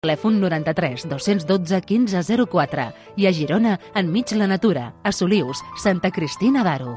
Telèfon 93 212 1504 i a Girona, enmig la natura, a Solius, Santa Cristina d'Aro.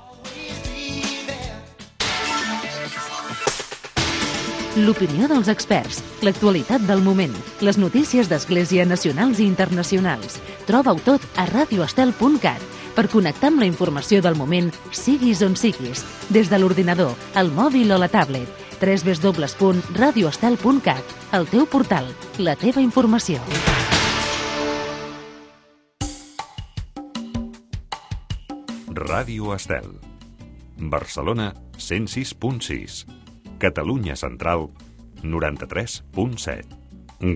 L'opinió dels experts, l'actualitat del moment, les notícies d'Església nacionals i internacionals. Troba-ho tot a radioestel.cat per connectar amb la informació del moment, siguis on siguis, des de l'ordinador, el mòbil o la tablet. www.radioestel.cat, el teu portal, la teva informació. Ràdio Estel. Barcelona 106.6. Catalunya Central 93.7.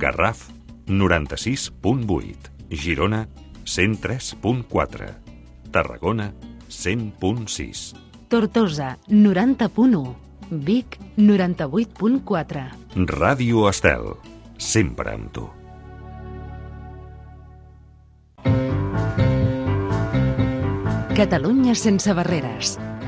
Garraf 96.8. Girona 103.4. Tarragona 100.6. Tortosa, 90.1. Vic, 98.4. Ràdio Estel. Sempre amb tu. Catalunya sense barreres.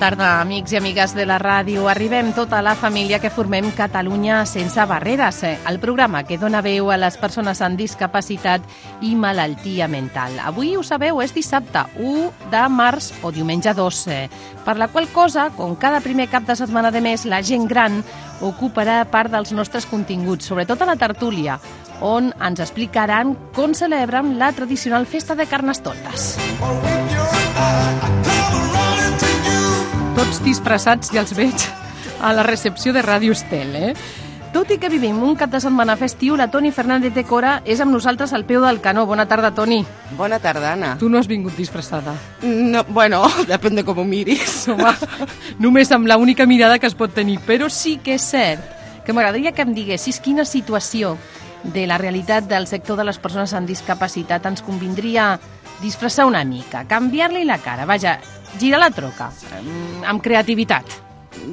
Tarda, amics i amigues de la ràdio. Arribem tota la família que formem Catalunya sense barreres, eh, el programa que dona veu a les persones amb discapacitat i malaltia mental. Avui, ho sabeu, és dissabte 1 de març o diumenge 2, eh, per la qual cosa, com cada primer cap de setmana de mes, la gent gran ocuparà part dels nostres continguts, sobretot a la tertúlia, on ens explicaran com celebren la tradicional festa de Carnestoltes. Tots disfressats ja els veig a la recepció de Ràdio Estel, eh? Tot i que vivim un cap de setmana festiu, la Toni Fernández de Cora és amb nosaltres al peu del canó. Bona tarda, Toni. Bona tarda, Anna. Tu no has vingut disfressada. No, bueno, depèn de com ho miris. Home, només amb l'única mirada que es pot tenir. Però sí que és cert que m'agradaria que em diguessis quina situació de la realitat del sector de les persones amb discapacitat ens convindria disfressar una mica, canviar-li la cara, vaja, girar la troca, amb- amb creativitat.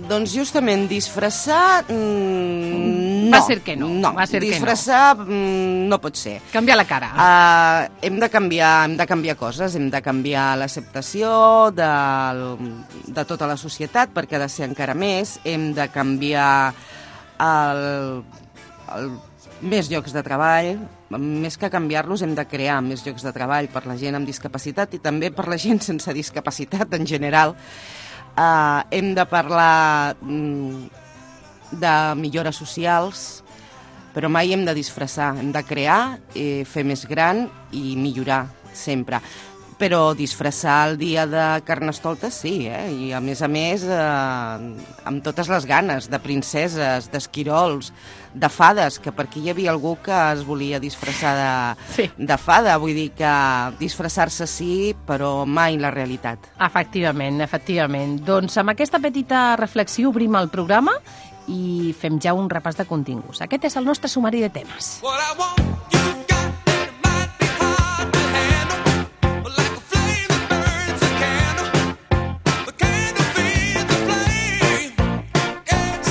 Doncs justament disfressar... Mm, Va no, ser que no, no. va ser que no. disfressar mm, no pot ser. Canviar la cara. Uh, hem, de canviar, hem de canviar coses, hem de canviar l'acceptació del, de tota la societat perquè ha de ser encara més, hem de canviar el, el, més llocs de treball, més que canviar-los hem de crear més llocs de treball per la gent amb discapacitat i també per la gent sense discapacitat en general. Uh, hem de parlar mm, de millores socials, però mai hem de disfressar, hem de crear, eh, fer més gran i millorar sempre. Però disfressar el dia de Carnestoltes sí, eh? i a més a més eh, amb totes les ganes, de princeses, d'esquirols, de fades, que per aquí hi havia algú que es volia disfressar de, Sí. de fada, vull dir que disfressar-se sí, però mai la realitat. Efectivament, efectivament. Doncs amb aquesta petita reflexió obrim el programa i fem ja un repàs de continguts. Aquest és el nostre sumari de temes. What I want, you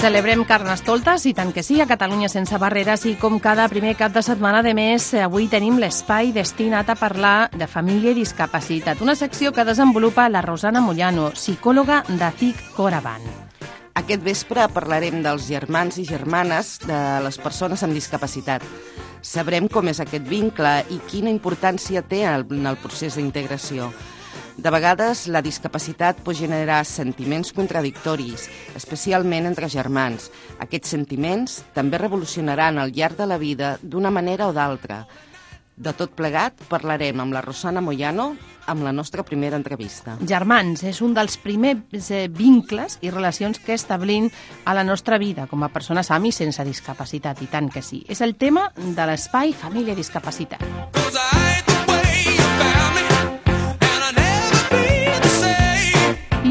Celebrem Carnestoltes, i tant que sí, a Catalunya sense barreres, i com cada primer cap de setmana de mes, avui tenim l'espai destinat a parlar de família i discapacitat, una secció que desenvolupa la Rosana Mollano, psicòloga de CIC Coravan. Aquest vespre parlarem dels germans i germanes de les persones amb discapacitat. Sabrem com és aquest vincle i quina importància té en el procés d'integració. De vegades, la discapacitat pot generar sentiments contradictoris, especialment entre germans. Aquests sentiments també revolucionaran al llarg de la vida d'una manera o d'altra. De tot plegat parlarem amb la Rosana Moyano amb la nostra primera entrevista. Germans és un dels primers eh, vincles i relacions que establim a la nostra vida com a persones amb i sense discapacitat, i tant que sí. És el tema de l'espai Família i Discapacitat. 'Cause I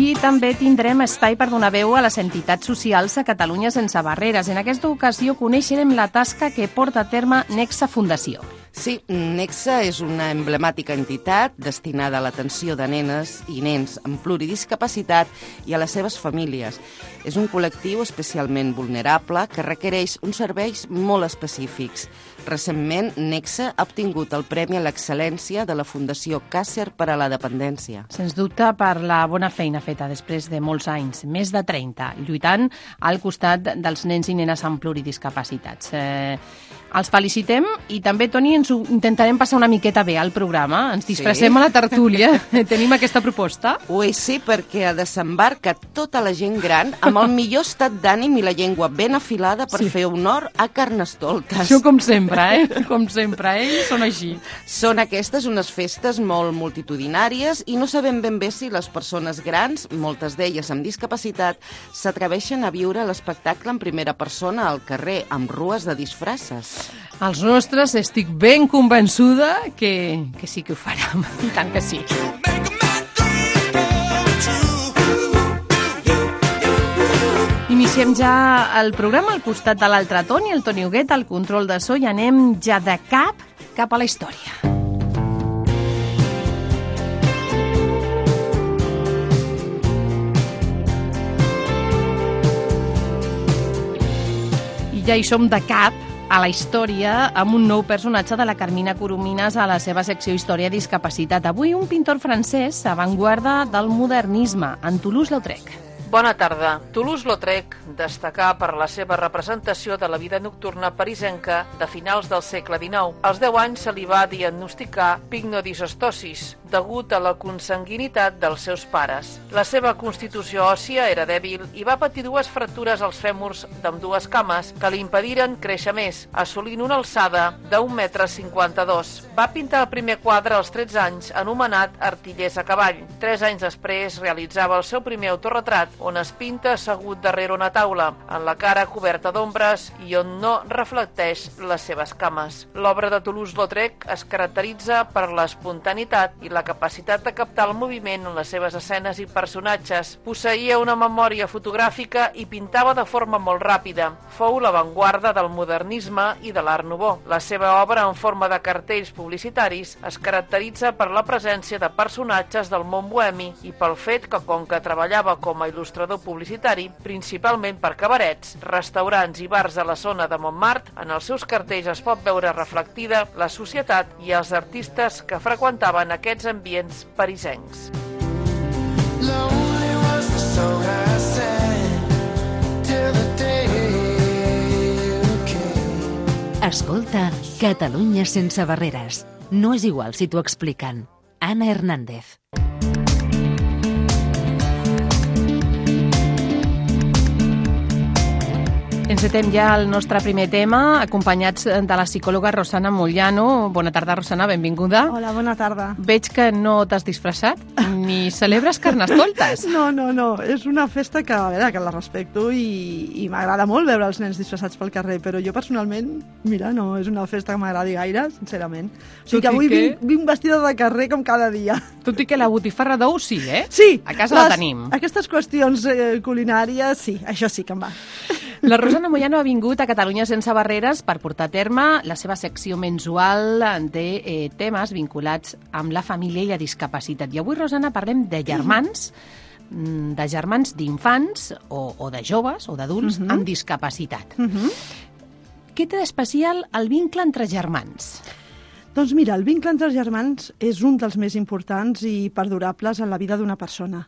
I també tindrem espai per donar veu a les entitats socials a Catalunya sense barreres. En aquesta ocasió coneixerem la tasca que porta a terme Nexa Fundació. Sí, Nexa és una emblemàtica entitat destinada a l'atenció de nenes i nens amb pluridiscapacitat i a les seves famílies. És un col·lectiu especialment vulnerable que requereix uns serveis molt específics. Recentment, Nexa ha obtingut el Premi a l'Excel·lència de la Fundació Càcer per a la Dependència. Sens dubte per la bona feina feta després de molts anys, més de 30, lluitant al costat dels nens i nenes amb pluridiscapacitats. Eh, els felicitem i també, Toni, ens ho intentarem passar una miqueta bé al programa. Ens disfressem Sí. a la tertúlia. Tenim aquesta proposta. Ho és sí perquè desembarca tota la gent gran amb el millor estat d'ànim i la llengua ben afilada per Sí. fer honor a Carnestoltes. Això com sempre, eh? Com sempre, ells són així. Són aquestes unes festes molt multitudinàries i no sabem ben bé si les persones grans, moltes d'elles amb discapacitat, s'atreveixen a viure l'espectacle en primera persona al carrer, amb rues de disfresses. Els nostres estic ben convençuda que, que sí que ho faran. I tant que sí. Iniciem ja el programa al costat de l'altre Toni, el Toni Huguet, al control de so, i anem ja de cap cap a la història. I ja hi som de cap a la història amb un nou personatge de la Carmina Coromines a la seva secció Història i Discapacitat. Avui un pintor francès avantguarda del modernisme, en Toulouse-Lautrec. Bona tarda. Toulouse-Lautrec destacà per la seva representació de la vida nocturna parisenca de finals del segle XIX. Als 10 anys se li va diagnosticar pigmodisostosis, degut a la consanguinitat dels seus pares. La seva constitució òssia era dèbil i va patir dues fractures als fèmurs d'ambdues cames que li impediren créixer més, assolint una alçada d'un metre 52. Va pintar el primer quadre als 13 anys, anomenat Artillers a cavall. Tres anys després realitzava el seu primer autorretrat, on es pinta assegut darrere una taula, en la cara coberta d'ombres i on no reflecteix les seves cames. L'obra de Toulouse-Lautrec es caracteritza per l'espontaneïtat i la capacitat de captar el moviment en les seves escenes i personatges. Posseïa una memòria fotogràfica i pintava de forma molt ràpida. Fou l'avantguarda del modernisme i de l'art nouveau. La seva obra en forma de cartells publicitaris es caracteritza per la presència de personatges del món bohemi i pel fet que, com que treballava com a il·lustrador publicitari, principalment per cabarets, restaurants i bars de la zona de Montmartre, en els seus cartells es pot veure reflectida la societat i els artistes que freqüentaven aquests ambients parisencs. Lonely was the song I sang till the day you came. Escolta Catalunya sense barreres. No és igual si t'ho expliquen. Anna Hernández. Encetem ja el nostre primer tema, acompanyats de la psicòloga Rosana Mollano. Bona tarda, Rosana, benvinguda. Hola, bona tarda. Veig que no t'has disfressat ni celebres carnestoltes. No, no, no, és una festa que, a veure, que la respecto i, i m'agrada molt veure els nens disfressats pel carrer, però jo personalment, mira, no és una festa que m'agradi gaire, sincerament. O sigui Tot que avui que- vinc, vinc vestida de carrer com cada dia. Tot i que la botifarra d'ou sí, eh? Sí! A casa la tenim. Aquestes qüestions eh, culinàries, sí, això sí que em va. La Rosana Moyano ha vingut a Catalunya sense barreres per portar a terme la seva secció mensual de eh, temes vinculats amb la família i la discapacitat. I avui, Rosana, parlem de germans, mm, de germans d'infants o, o de joves o d'adults amb discapacitat. Què té d'especial el vincle entre germans? Doncs mira, el vincle entre els germans és un dels més importants i perdurables en la vida d'una persona.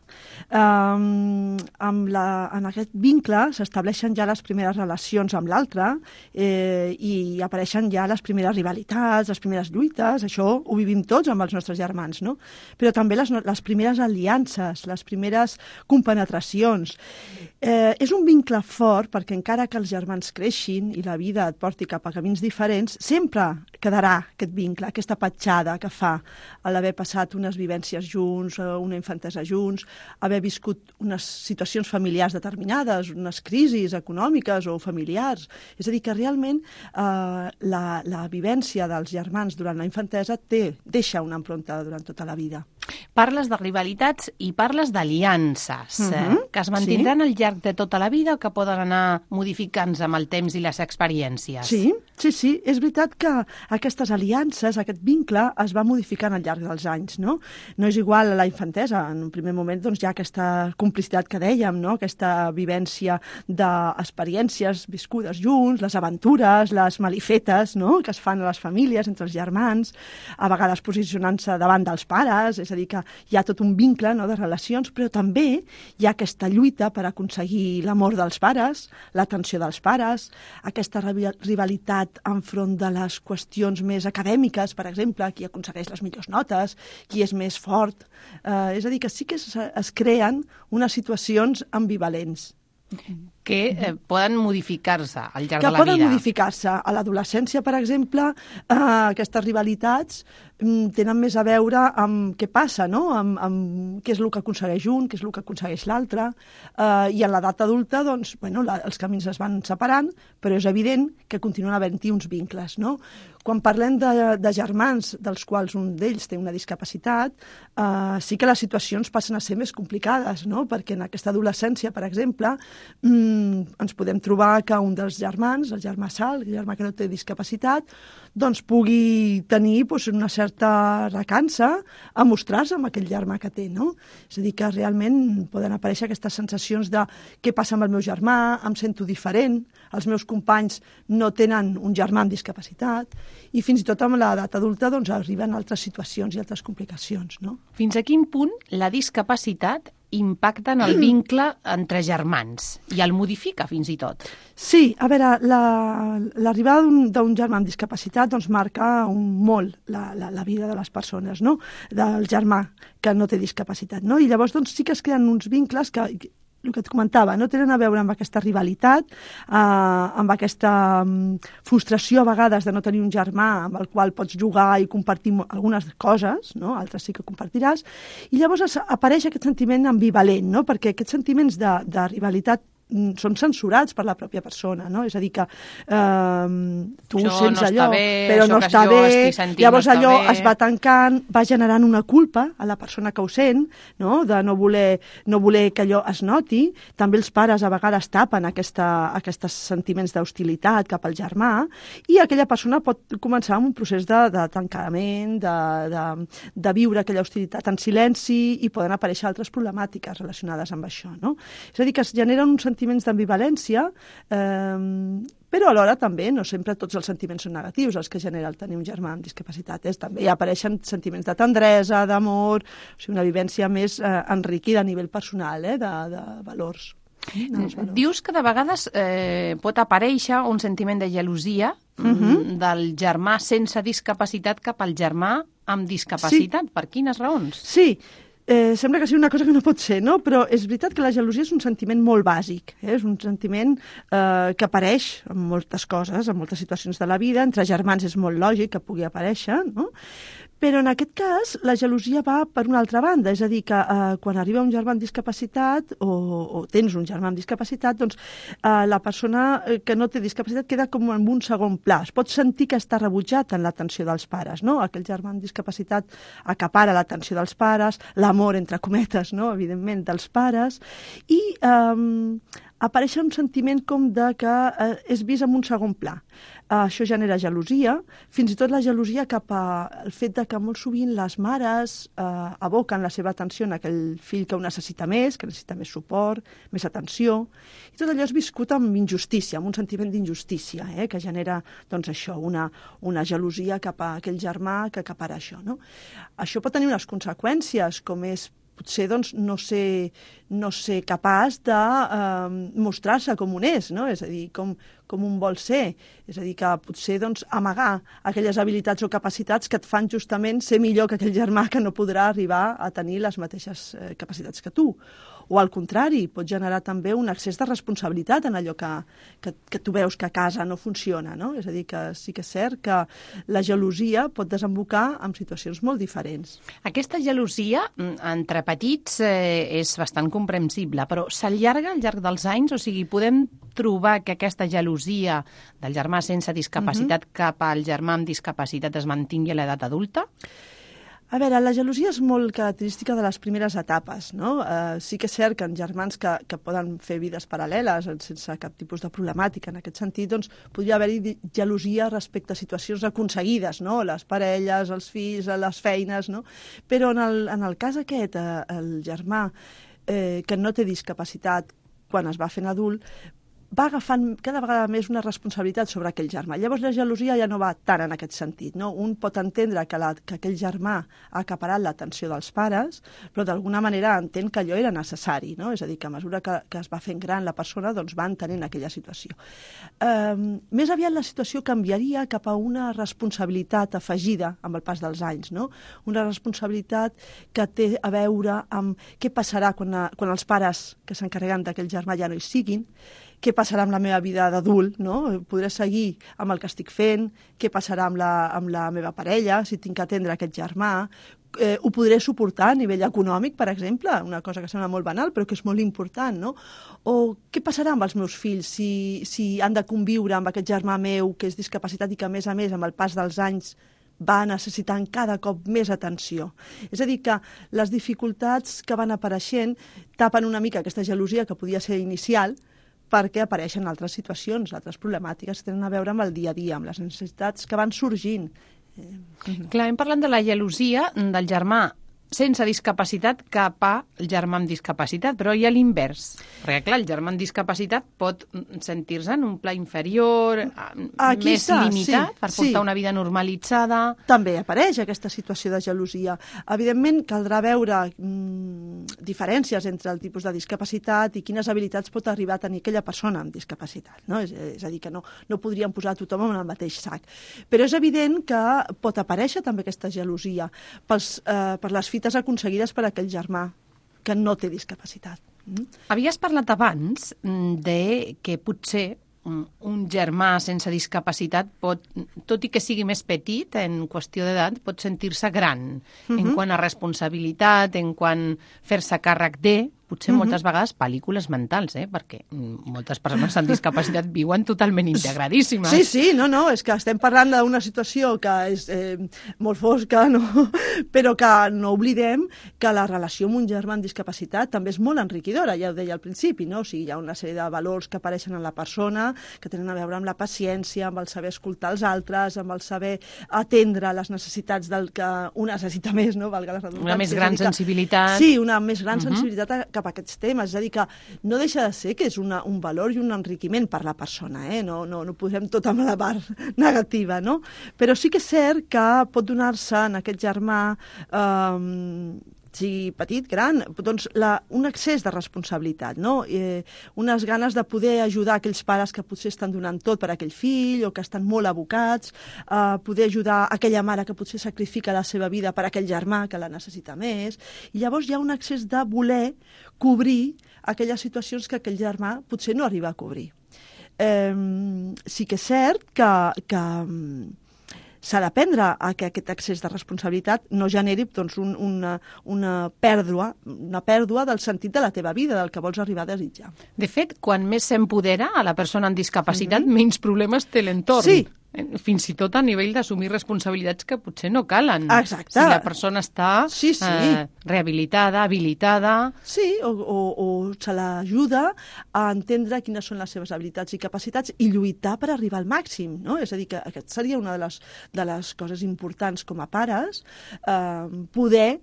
Um, amb la, en aquest vincle s'estableixen ja les primeres relacions amb l'altre eh, i apareixen ja les primeres rivalitats, les primeres lluites, això ho vivim tots amb els nostres germans, no? Però també les, les primeres aliances, les primeres compenetracions. Eh, és un vincle fort perquè encara que els germans creixin i la vida et porti cap a camins diferents, sempre quedarà aquest vincle, aquesta petjada que fa l'haver passat unes vivències junts, eh, una infantesa junts, haver viscut unes situacions familiars determinades, unes crisis econòmiques o familiars. És a dir, que realment eh, la, la vivència dels germans durant la infantesa té, deixa una empremta durant tota la vida. Parles de rivalitats i parles d'aliances, Mhm, eh, que es mantindran al llarg de tota la vida o que poden anar modificant-se amb el temps i les experiències? Sí, sí, sí. És veritat que aquestes aliances, aquest vincle, es va modificant al llarg dels anys, no? No és igual a la infantesa. En un primer moment doncs, hi ha aquesta complicitat que dèiem, no? aquesta vivència d'experiències viscudes junts, les aventures, les malifetes no? que es fan a les famílies, entre els germans, a vegades posicionant-se davant dels pares, és a dir, que hi ha tot un vincle no? de relacions, però també hi ha aquesta lluita per aconseguir l'amor dels pares, l'atenció dels pares, aquesta rival- rivalitat enfront de les qüestions més acadèmiques, per exemple, qui aconsegueix les millors notes, qui és més fort. Eh, és a dir, que sí que es, es creen unes situacions ambivalents Que eh, poden modificar-se al llarg que de la poden vida. modificar-se. A l'adolescència, per exemple, eh, aquestes rivalitats mm, tenen més a veure amb què passa, no? amb, amb què és el que aconsegueix un, què és el que aconsegueix l'altre, eh, i en l'edat adulta, doncs, bueno, la, els camins es van separant, però és evident que continuen havent-hi uns vincles. No? Quan parlem de, de germans, dels quals un d'ells té una discapacitat, eh, sí que les situacions passen a ser més complicades, no? perquè en aquesta adolescència, per exemple, mm, ens podem trobar que un dels germans, el germà Sal, el germà que no té discapacitat, doncs pugui tenir doncs, una certa recança a mostrar-se amb aquell germà que té, no? És a dir, que realment poden aparèixer aquestes sensacions de què passa amb el meu germà, em sento diferent, els meus companys no tenen un germà amb discapacitat, i fins i tot amb l'edat adulta doncs, arriben altres situacions i altres complicacions, no? Fins a quin punt la discapacitat impacta en el vincle entre germans i el modifica fins i tot? Sí, a veure, la- l'arribada d'un d'un germà amb discapacitat doncs, marca un molt la, la, la vida de les persones, no? del germà que no té discapacitat. No? I llavors doncs, sí que es creen uns vincles que, el que et comentava, no tenen a veure amb aquesta rivalitat, eh, amb aquesta mm, frustració a vegades de no tenir un germà amb el qual pots jugar i compartir algunes coses, no? altres sí que compartiràs, i llavors apareix aquest sentiment ambivalent, no? perquè aquests sentiments de, de rivalitat són censurats per la pròpia persona, no? És a dir, que eh, tu Això sents no allò, bé, però no està bé, sentint llavors no allò bé. es va tancant, va generant una culpa a la persona que ho sent, no? de no voler, no voler que allò es noti. També els pares a vegades tapen aquesta, aquests sentiments d'hostilitat cap al germà i aquella persona pot començar amb un procés de, de tancament, de, de, de viure aquella hostilitat en silenci i poden aparèixer altres problemàtiques relacionades amb això. No? És a dir, que es generen uns sentiments d'ambivalència eh, però alhora també no sempre tots els sentiments són negatius els que genera el tenir un germà amb discapacitat. És, també hi apareixen sentiments de tendresa, d'amor, o sigui, una vivència més eh, enriquida a nivell personal, eh, de, de valors. Valors. Dius que de vegades eh, pot aparèixer un sentiment de gelosia Mhm. mm, del germà sense discapacitat cap al germà amb discapacitat. Per quines raons? Sí, eh, sembla que sigui una cosa que no pot ser, no? però és veritat que la gelosia és un sentiment molt bàsic, eh? és un sentiment eh, que apareix en moltes coses, en moltes situacions de la vida, entre germans és molt lògic que pugui aparèixer, no? Però en aquest cas la gelosia va per una altra banda, és a dir, que eh, quan arriba un germà amb discapacitat o, o tens un germà amb discapacitat, doncs eh, la persona eh, que no té discapacitat queda com en un segon pla. Es pot sentir que està rebutjat en l'atenció dels pares, no? Aquell germà amb discapacitat acapara l'atenció dels pares, l'amor, entre cometes, no? evidentment, dels pares, i eh, apareix un sentiment com de que eh, és vist en un segon pla. Eh, això genera gelosia, fins i tot la gelosia cap al fet de que molt sovint les mares eh, aboquen la seva atenció en aquell fill que ho necessita més, que necessita més suport, més atenció, i tot allò és viscut amb injustícia, amb un sentiment d'injustícia, eh, que genera doncs, això, una, una gelosia cap a aquell germà que acapara això. No? Això pot tenir unes conseqüències, com és potser doncs, no, ser, no ser capaç de eh, mostrar-se com un és, no? és a dir, com, com un vol ser. És a dir, que potser doncs, amagar aquelles habilitats o capacitats que et fan justament ser millor que aquell germà que no podrà arribar a tenir les mateixes eh, capacitats que tu. O al contrari, pot generar també un excés de responsabilitat en allò que, que, que tu veus que a casa no funciona, no? És a dir, que sí que és cert que la gelosia pot desembocar en situacions molt diferents. Aquesta gelosia mm, entre petits eh, és bastant comprensible, però s'allarga al llarg dels anys? O sigui, podem trobar que aquesta gelosia del germà sense discapacitat cap al germà amb discapacitat es mantingui a l'edat adulta? A veure, la gelosia és molt característica de les primeres etapes, no? Eh, sí que és cert que en germans que, que poden fer vides paral·leles eh, sense cap tipus de problemàtica en aquest sentit, doncs podria haver-hi gelosia respecte a situacions aconseguides, no? Les parelles, els fills, les feines, no? Però en el, en el cas aquest, eh, el germà eh, que no té discapacitat quan es va fent adult, va agafant cada vegada més una responsabilitat sobre aquell germà. Llavors la gelosia ja no va tant en aquest sentit. No? Un pot entendre que, la, que aquell germà ha acaparat l'atenció dels pares, però d'alguna manera entén que allò era necessari. No? És a dir, que a mesura que, que es va fent gran la persona, doncs va entenent aquella situació. Um, més aviat la situació canviaria cap a una responsabilitat afegida amb el pas dels anys. No? Una responsabilitat que té a veure amb què passarà quan, a, quan els pares que s'encarreguen d'aquell germà ja no hi siguin, què passarà amb la meva vida d'adult, no? Podré seguir amb el que estic fent, què passarà amb la, amb la meva parella, si tinc que atendre aquest germà, eh, ho podré suportar a nivell econòmic, per exemple, una cosa que sembla molt banal però que és molt important, no? O què passarà amb els meus fills si, si han de conviure amb aquest germà meu que és discapacitat i que, a més a més, amb el pas dels anys va necessitant cada cop més atenció. És a dir, que les dificultats que van apareixent tapen una mica aquesta gelosia que podia ser inicial, perquè apareixen altres situacions, altres problemàtiques que tenen a veure amb el dia a dia, amb les necessitats que van sorgint. Clar, hem parlat de la gelosia del germà sense discapacitat cap al germà amb discapacitat, però hi ha l'invers. Perquè, clar, el germà amb discapacitat pot sentir-se en un pla inferior, eh, Aquí més està, limitat, sí, per sí. portar una vida normalitzada... També apareix aquesta situació de gelosia. Evidentment, caldrà veure mm, diferències entre el tipus de discapacitat i quines habilitats pot arribar a tenir aquella persona amb discapacitat. No? És, és a dir, que no, no podríem posar tothom en el mateix sac. Però és evident que pot aparèixer també aquesta gelosia pels, eh, per les fites aconseguides per aquell germà que no té discapacitat. Mm? Havies parlat abans mm, de que potser mm, un germà sense discapacitat pot, tot i que sigui més petit en qüestió d'edat, pot sentir-se gran en quant a responsabilitat, en quant fer-se càrrec de, potser moltes vegades pel·lícules mentals, eh? perquè moltes persones amb discapacitat viuen totalment integradíssimes. Sí, sí, no, no, és que estem parlant d'una situació que és eh, molt fosca, no? però que no oblidem que la relació amb un germà amb discapacitat també és molt enriquidora, ja ho deia al principi, no? O sigui, hi ha una sèrie de valors que apareixen en la persona, que tenen a veure amb la paciència, amb el saber escoltar els altres, amb el saber atendre les necessitats del que un necessita més, no? Valga la redundància. Una més gran sensibilitat. Sí, una més gran sensibilitat a- cap a aquests temes. És a dir, que no deixa de ser que és una, un valor i un enriquiment per la persona, eh? no, no, no posem tot amb la part negativa, no? Però sí que és cert que pot donar-se en aquest germà eh, sigui petit, gran, doncs la, un excés de responsabilitat, no? Eh, unes ganes de poder ajudar aquells pares que potser estan donant tot per aquell fill o que estan molt abocats, eh, poder ajudar aquella mare que potser sacrifica la seva vida per aquell germà que la necessita més. I llavors hi ha un excés de voler cobrir aquelles situacions que aquell germà potser no arriba a cobrir. Eh, sí que és cert que, que s'ha d'aprendre a que aquest excés de responsabilitat no generi doncs, un, una, una, pèrdua, una pèrdua del sentit de la teva vida, del que vols arribar a desitjar. De fet, quan més s'empodera a la persona amb discapacitat, menys problemes té l'entorn. Sí. Eh, Fins i tot a nivell d'assumir responsabilitats que potser no calen. Exacte. Si la persona està Sí, sí. Eh, rehabilitada, habilitada... Sí, o, o, o se l'ajuda a entendre quines són les seves habilitats i capacitats i lluitar per arribar al màxim, no? És a dir, que aquest seria una de les, de les coses importants com a pares, eh, poder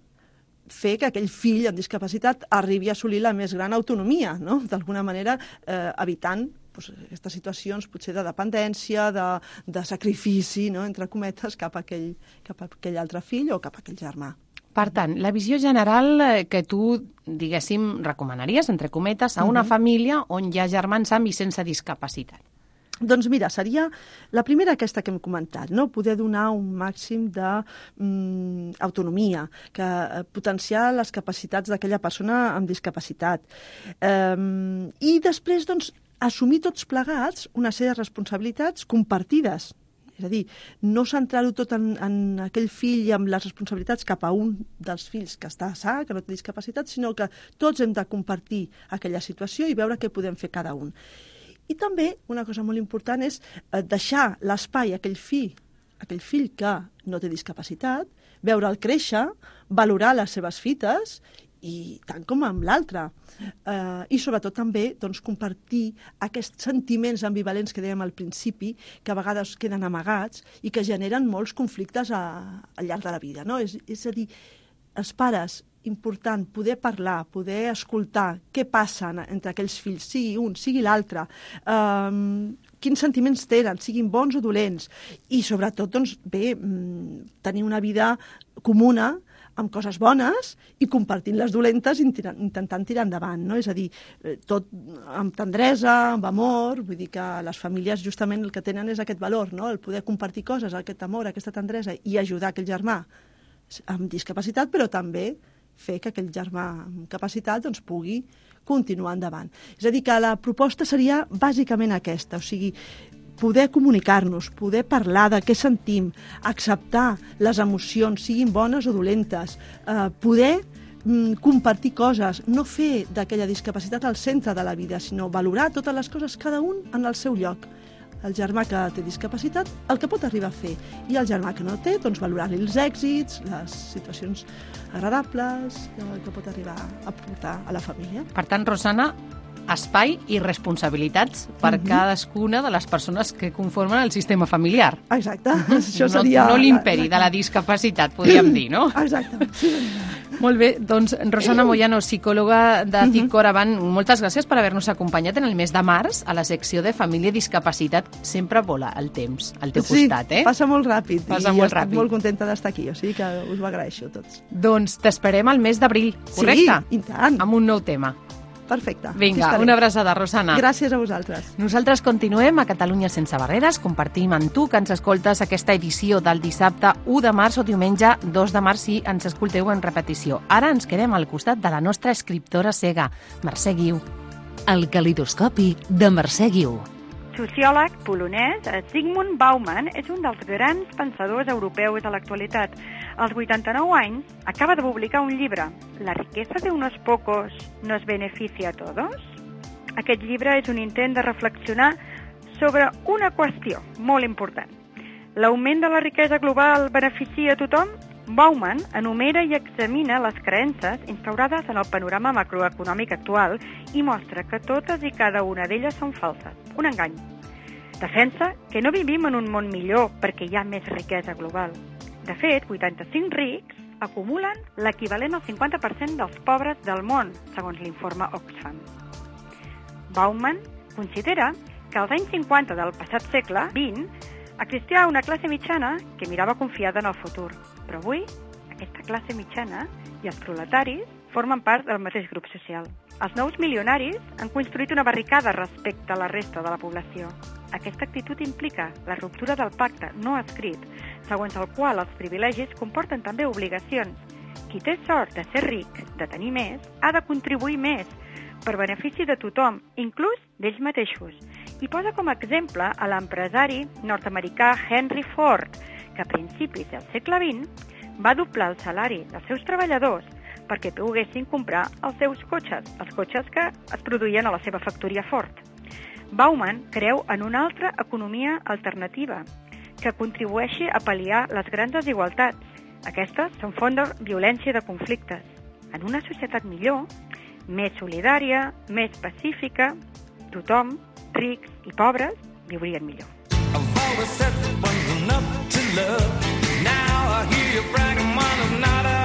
fer que aquell fill amb discapacitat arribi a assolir la més gran autonomia, no? d'alguna manera eh, evitant doncs, aquestes situacions potser de dependència, de, de sacrifici, no? entre cometes, cap a, aquell, cap a aquell altre fill o cap a aquell germà. Per tant, la visió general eh, que tu, diguéssim, recomanaries, entre cometes, a una família on hi ha germans amb i sense discapacitat. Doncs mira, seria la primera aquesta que hem comentat, no? poder donar un màxim d'autonomia, que eh, potenciar les capacitats d'aquella persona amb discapacitat. Eh, I després, doncs, assumir tots plegats una sèrie de responsabilitats compartides. És a dir, no centrar-ho tot en, en aquell fill i amb les responsabilitats cap a un dels fills que està sa, que no té discapacitat, sinó que tots hem de compartir aquella situació i veure què podem fer cada un. I també una cosa molt important és eh, deixar l'espai a aquell fill, aquell fill que no té discapacitat, veure'l créixer, valorar les seves fites i tant com amb l'altre. Eh, I sobretot també doncs, compartir aquests sentiments ambivalents que dèiem al principi, que a vegades queden amagats i que generen molts conflictes a, al llarg de la vida. No? És, és a dir, els pares important poder parlar, poder escoltar què passa en- entre aquells fills, sigui un, sigui l'altre, um, quins sentiments tenen, siguin bons o dolents, i sobretot, doncs, bé, mm, tenir una vida comuna amb coses bones i compartint les dolentes intentant tirar endavant, no? És a dir, eh, tot amb tendresa, amb amor, vull dir que les famílies justament el que tenen és aquest valor, no? El poder compartir coses, aquest amor, aquesta tendresa i ajudar aquell germà amb discapacitat, però també fer que aquell germà amb capacitat doncs, pugui continuar endavant. És a dir, que la proposta seria bàsicament aquesta, o sigui, poder comunicar-nos, poder parlar de què sentim, acceptar les emocions, siguin bones o dolentes, eh, poder mm, compartir coses, no fer d'aquella discapacitat el centre de la vida, sinó valorar totes les coses, cada un en el seu lloc el germà que té discapacitat, el que pot arribar a fer. I el germà que no té, doncs valorar-li els èxits, les situacions agradables que, que pot arribar a portar a la família. Per tant, Rosana, espai i responsabilitats per Mhm. cadascuna de les persones que conformen el sistema familiar. Exacte, això no, seria... no l'imperi de la discapacitat, podríem dir, no? Exacte, sí. Molt bé, doncs Rosana Moyano, psicòloga de TICOR Avant, moltes gràcies per haver-nos acompanyat en el mes de març a la secció de Família i Discapacitat. Sempre vola el temps al teu sí, costat, eh? passa molt ràpid Passa i molt estic ràpid. molt contenta d'estar aquí, o sigui que us ho agraeixo a tots. Doncs t'esperem al mes d'abril, correcte? Sí, i tant. Amb un nou tema. Perfecte. Vinga, una abraçada, Rosana. Gràcies a vosaltres. Nosaltres continuem a Catalunya sense barreres, compartim amb tu que ens escoltes aquesta edició del dissabte 1 de març o diumenge 2 de març si ens escolteu en repetició. Ara ens quedem al costat de la nostra escriptora cega, Mercè Guiu. El calidoscopi de Mercè Guiu. Sociòleg polonès, eh, Zygmunt Bauman és un dels grans pensadors europeus de l'actualitat. Als 89 anys acaba de publicar un llibre, La riqueza de unos pocos nos beneficia a todos? Aquest llibre és un intent de reflexionar sobre una qüestió molt important. L'augment de la riquesa global beneficia a tothom? Bauman enumera i examina les creences instaurades en el panorama macroeconòmic actual i mostra que totes i cada una d'elles són falses, un engany. Defensa que no vivim en un món millor perquè hi ha més riquesa global. De fet, 85 rics acumulen l'equivalent al 50% dels pobres del món, segons l'informe Oxfam. Bauman considera que als anys 50 del passat segle XX existia una classe mitjana que mirava confiada en el futur. Però avui, aquesta classe mitjana i els proletaris formen part del mateix grup social. Els nous milionaris han construït una barricada respecte a la resta de la població. Aquesta actitud implica la ruptura del pacte no escrit, segons el qual els privilegis comporten també obligacions. Qui té sort de ser ric, de tenir més, ha de contribuir més, per benefici de tothom, inclús d'ells mateixos. I posa com a exemple a l'empresari nord-americà Henry Ford, que a principis del segle XX va doblar el salari dels seus treballadors perquè poguessin comprar els seus cotxes, els cotxes que es produïen a la seva factoria Ford. Bauman creu en una altra economia alternativa que contribueixi a pal·liar les grans desigualtats. Aquestes són font de violència i de conflictes. En una societat millor, més solidària, més pacífica, tothom, rics i pobres, viurien millor. I've always said one's enough to love. Now I hear you bragging one is not enough.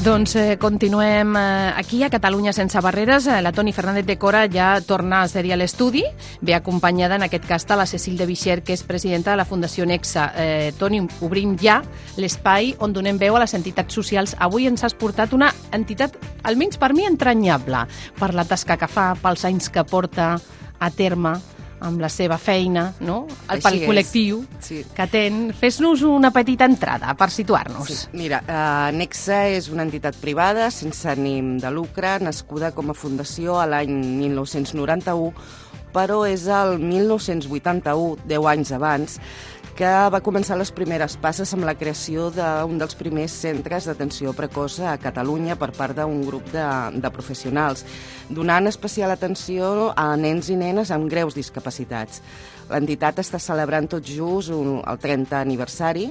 Doncs eh, continuem eh, aquí a Catalunya sense barreres. Eh, la Toni Fernández de Cora ja torna a ser a l'estudi. Ve acompanyada en aquest cas de la Cecil de Vixer, que és presidenta de la Fundació Nexa. Eh, Toni, obrim ja l'espai on donem veu a les entitats socials. Avui ens has portat una entitat, almenys per mi, entranyable, per la tasca que fa, pels anys que porta a terme amb la seva feina, no? El, pel col·lectiu Sí. que ten. Fes-nos una petita entrada per situar-nos. Sí, mira, uh, Nexa és una entitat privada sense ànim de lucre, nascuda com a fundació a l'any 1991, però és el 1981, 10 anys abans, que va començar les primeres passes amb la creació d'un dels primers centres d'atenció precoça a Catalunya per part d'un grup de, de professionals, donant especial atenció a nens i nenes amb greus discapacitats. L'entitat està celebrant tot just un, el 30 aniversari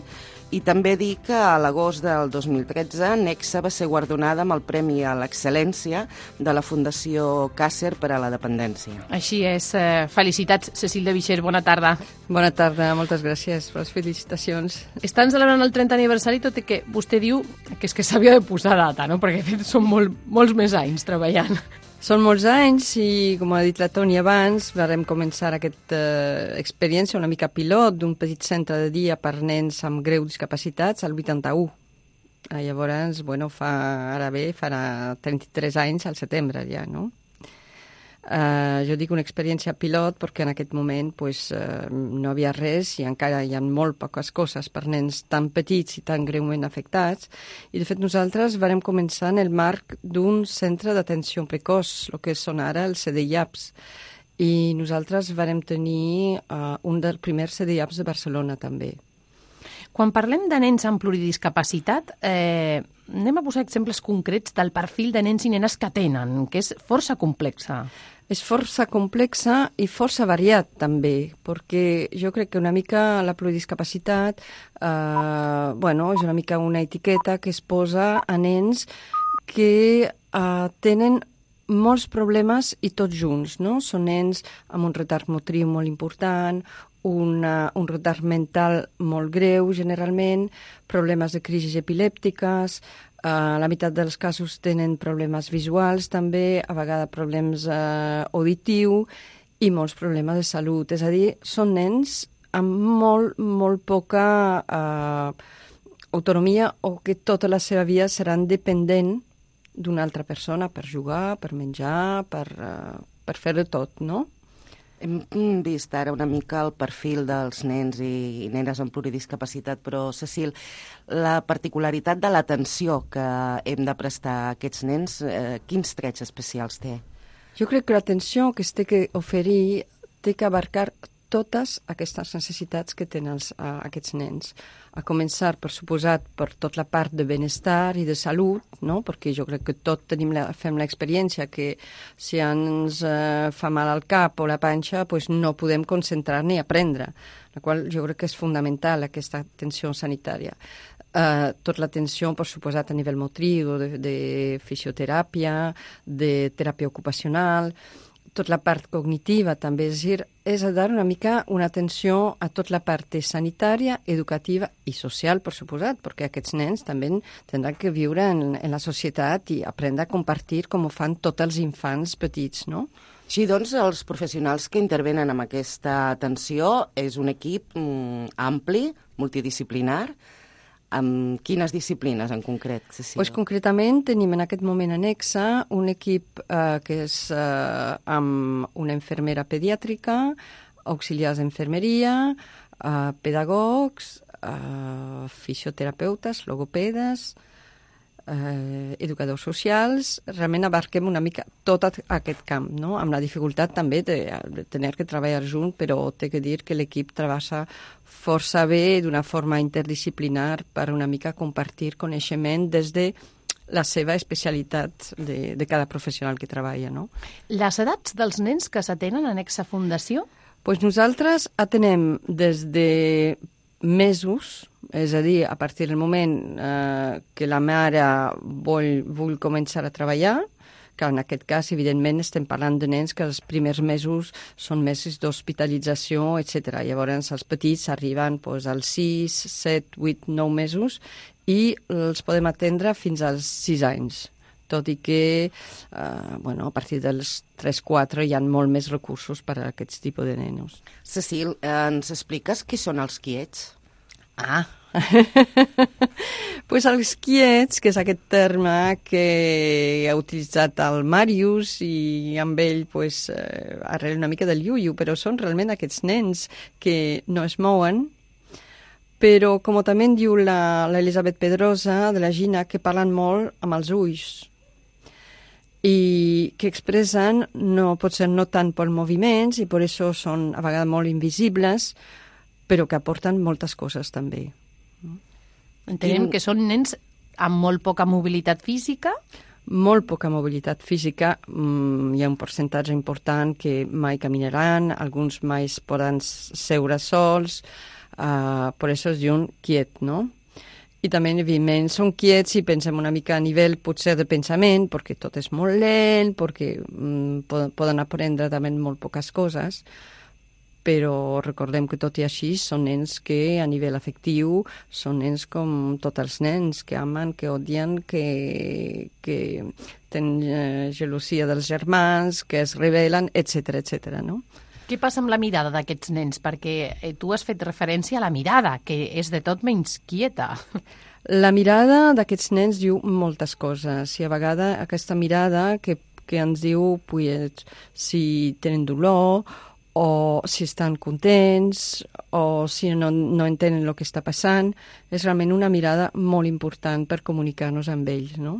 i també dir que a l'agost del 2013 Nexa va ser guardonada amb el Premi a l'Excel·lència de la Fundació Càcer per a la Dependència. Així és. Eh, felicitats, Cecil de Vixer. Bona tarda. Bona tarda, moltes gràcies per les felicitacions. Estan celebrant el 30 aniversari, tot i que vostè diu que és que s'havia de posar data, no? perquè de fet són molt, molts més anys treballant. Són molts anys i, com ha dit la Toni abans, vam començar aquesta eh, experiència una mica pilot d'un petit centre de dia per nens amb greu discapacitats al 81. Eh, llavors, bueno, fa, ara bé, farà 33 anys al setembre ja, no? Uh, jo dic una experiència pilot perquè en aquest moment pues, uh, no havia res i encara hi ha molt poques coses per nens tan petits i tan greument afectats i de fet nosaltres vam començar en el marc d'un centre d'atenció precoç, el que són ara els CDIAPs i nosaltres vam tenir uh, un dels primers CDIAPs de Barcelona també. Quan parlem de nens amb pluridiscapacitat, eh, anem a posar exemples concrets del perfil de nens i nenes que tenen, que és força complexa. És força complexa i força variat també, perquè jo crec que una mica la pluridiscapacitat eh, bueno, és una mica una etiqueta que es posa a nens que eh, tenen molts problemes i tots junts, no? Són nens amb un retard motriu molt important, una, un retard mental molt greu, generalment, problemes de crisis epilèptiques, eh, la meitat dels casos tenen problemes visuals també, a vegades problemes eh, auditiu i molts problemes de salut. És a dir, són nens amb molt, molt poca eh, autonomia o que tota la seva vida seran dependent d'una altra persona per jugar, per menjar, per, uh, per fer de tot, no? Hem vist ara una mica el perfil dels nens i, nenes amb pluridiscapacitat, però, Cecil, la particularitat de l'atenció que hem de prestar a aquests nens, eh, quins trets especials té? Jo crec que l'atenció que es té que oferir té que abarcar totes aquestes necessitats que tenen els, uh, aquests nens. A començar, per suposat, per tot la part de benestar i de salut, no? perquè jo crec que tot tenim la, fem l'experiència que si ens uh, fa mal al cap o la panxa, pues no podem concentrar ni aprendre, la qual jo crec que és fundamental aquesta atenció sanitària. Uh, tot l'atenció, per suposat, a nivell motriu, de, de fisioteràpia, de teràpia ocupacional, tot la part cognitiva també, és a dir, és a dar una mica una atenció a tota la part sanitària, educativa i social, per suposat, perquè aquests nens també tindran que viure en, en la societat i aprendre a compartir com ho fan tots els infants petits, no? Així doncs, els professionals que intervenen amb aquesta atenció és un equip mm, ampli, multidisciplinar, amb quines disciplines en concret, Cecília? Pues concretament tenim en aquest moment anexa un equip eh, que és eh, amb una infermera pediàtrica, auxiliars d'infermeria, eh, pedagogs, eh, fisioterapeutes, logopedes, eh, educadors socials, realment abarquem una mica tot aquest camp, no? amb la dificultat també de, de tenir que treballar junt, però té que dir que l'equip treballa força bé d'una forma interdisciplinar per una mica compartir coneixement des de la seva especialitat de, de cada professional que treballa, no? Les edats dels nens que s'atenen en Exa Fundació? Pues nosaltres atenem des de mesos, és a dir, a partir del moment eh, que la mare vol, vol començar a treballar, que en aquest cas, evidentment, estem parlant de nens que els primers mesos són mesos d'hospitalització, etc. Llavors, els petits arriben doncs, als 6, 7, 8, 9 mesos i els podem atendre fins als 6 anys tot i que eh, bueno, a partir dels 3-4 hi ha molt més recursos per a aquests tipus de nenos. Cecil, eh, ens expliques qui són els quiets? Ah, pues els quiets, que és aquest terme que ha utilitzat el Màrius i amb ell pues, eh, arrel una mica del iuiu, però són realment aquests nens que no es mouen, però com també en diu l'Elisabet Pedrosa de la Gina, que parlen molt amb els ulls. I que expressen no pot ser no tant per moviments i per això són a vegades molt invisibles, però que aporten moltes coses també. Entenem I- que són nens amb molt poca mobilitat física, molt poca mobilitat física, mm, hi ha un percentatge important que mai caminaran, alguns mai es poden seure sols, uh, per això es diuen quiet, no? I també, evidentment, són quiets i pensem una mica a nivell potser de pensament, perquè tot és molt lent, perquè mm, poden aprendre també molt poques coses, però recordem que tot i així són nens que a nivell afectiu són nens com tots els nens que amen, que odien, que, que tenen eh, gelosia dels germans, que es rebel·len, etc etc. no? Què passa amb la mirada d'aquests nens? Perquè eh, tu has fet referència a la mirada, que és de tot menys quieta. La mirada d'aquests nens diu moltes coses i a vegades aquesta mirada que, que ens diu pues, si tenen dolor o si estan contents o si no, no entenen el que està passant, és realment una mirada molt important per comunicar-nos amb ells, no?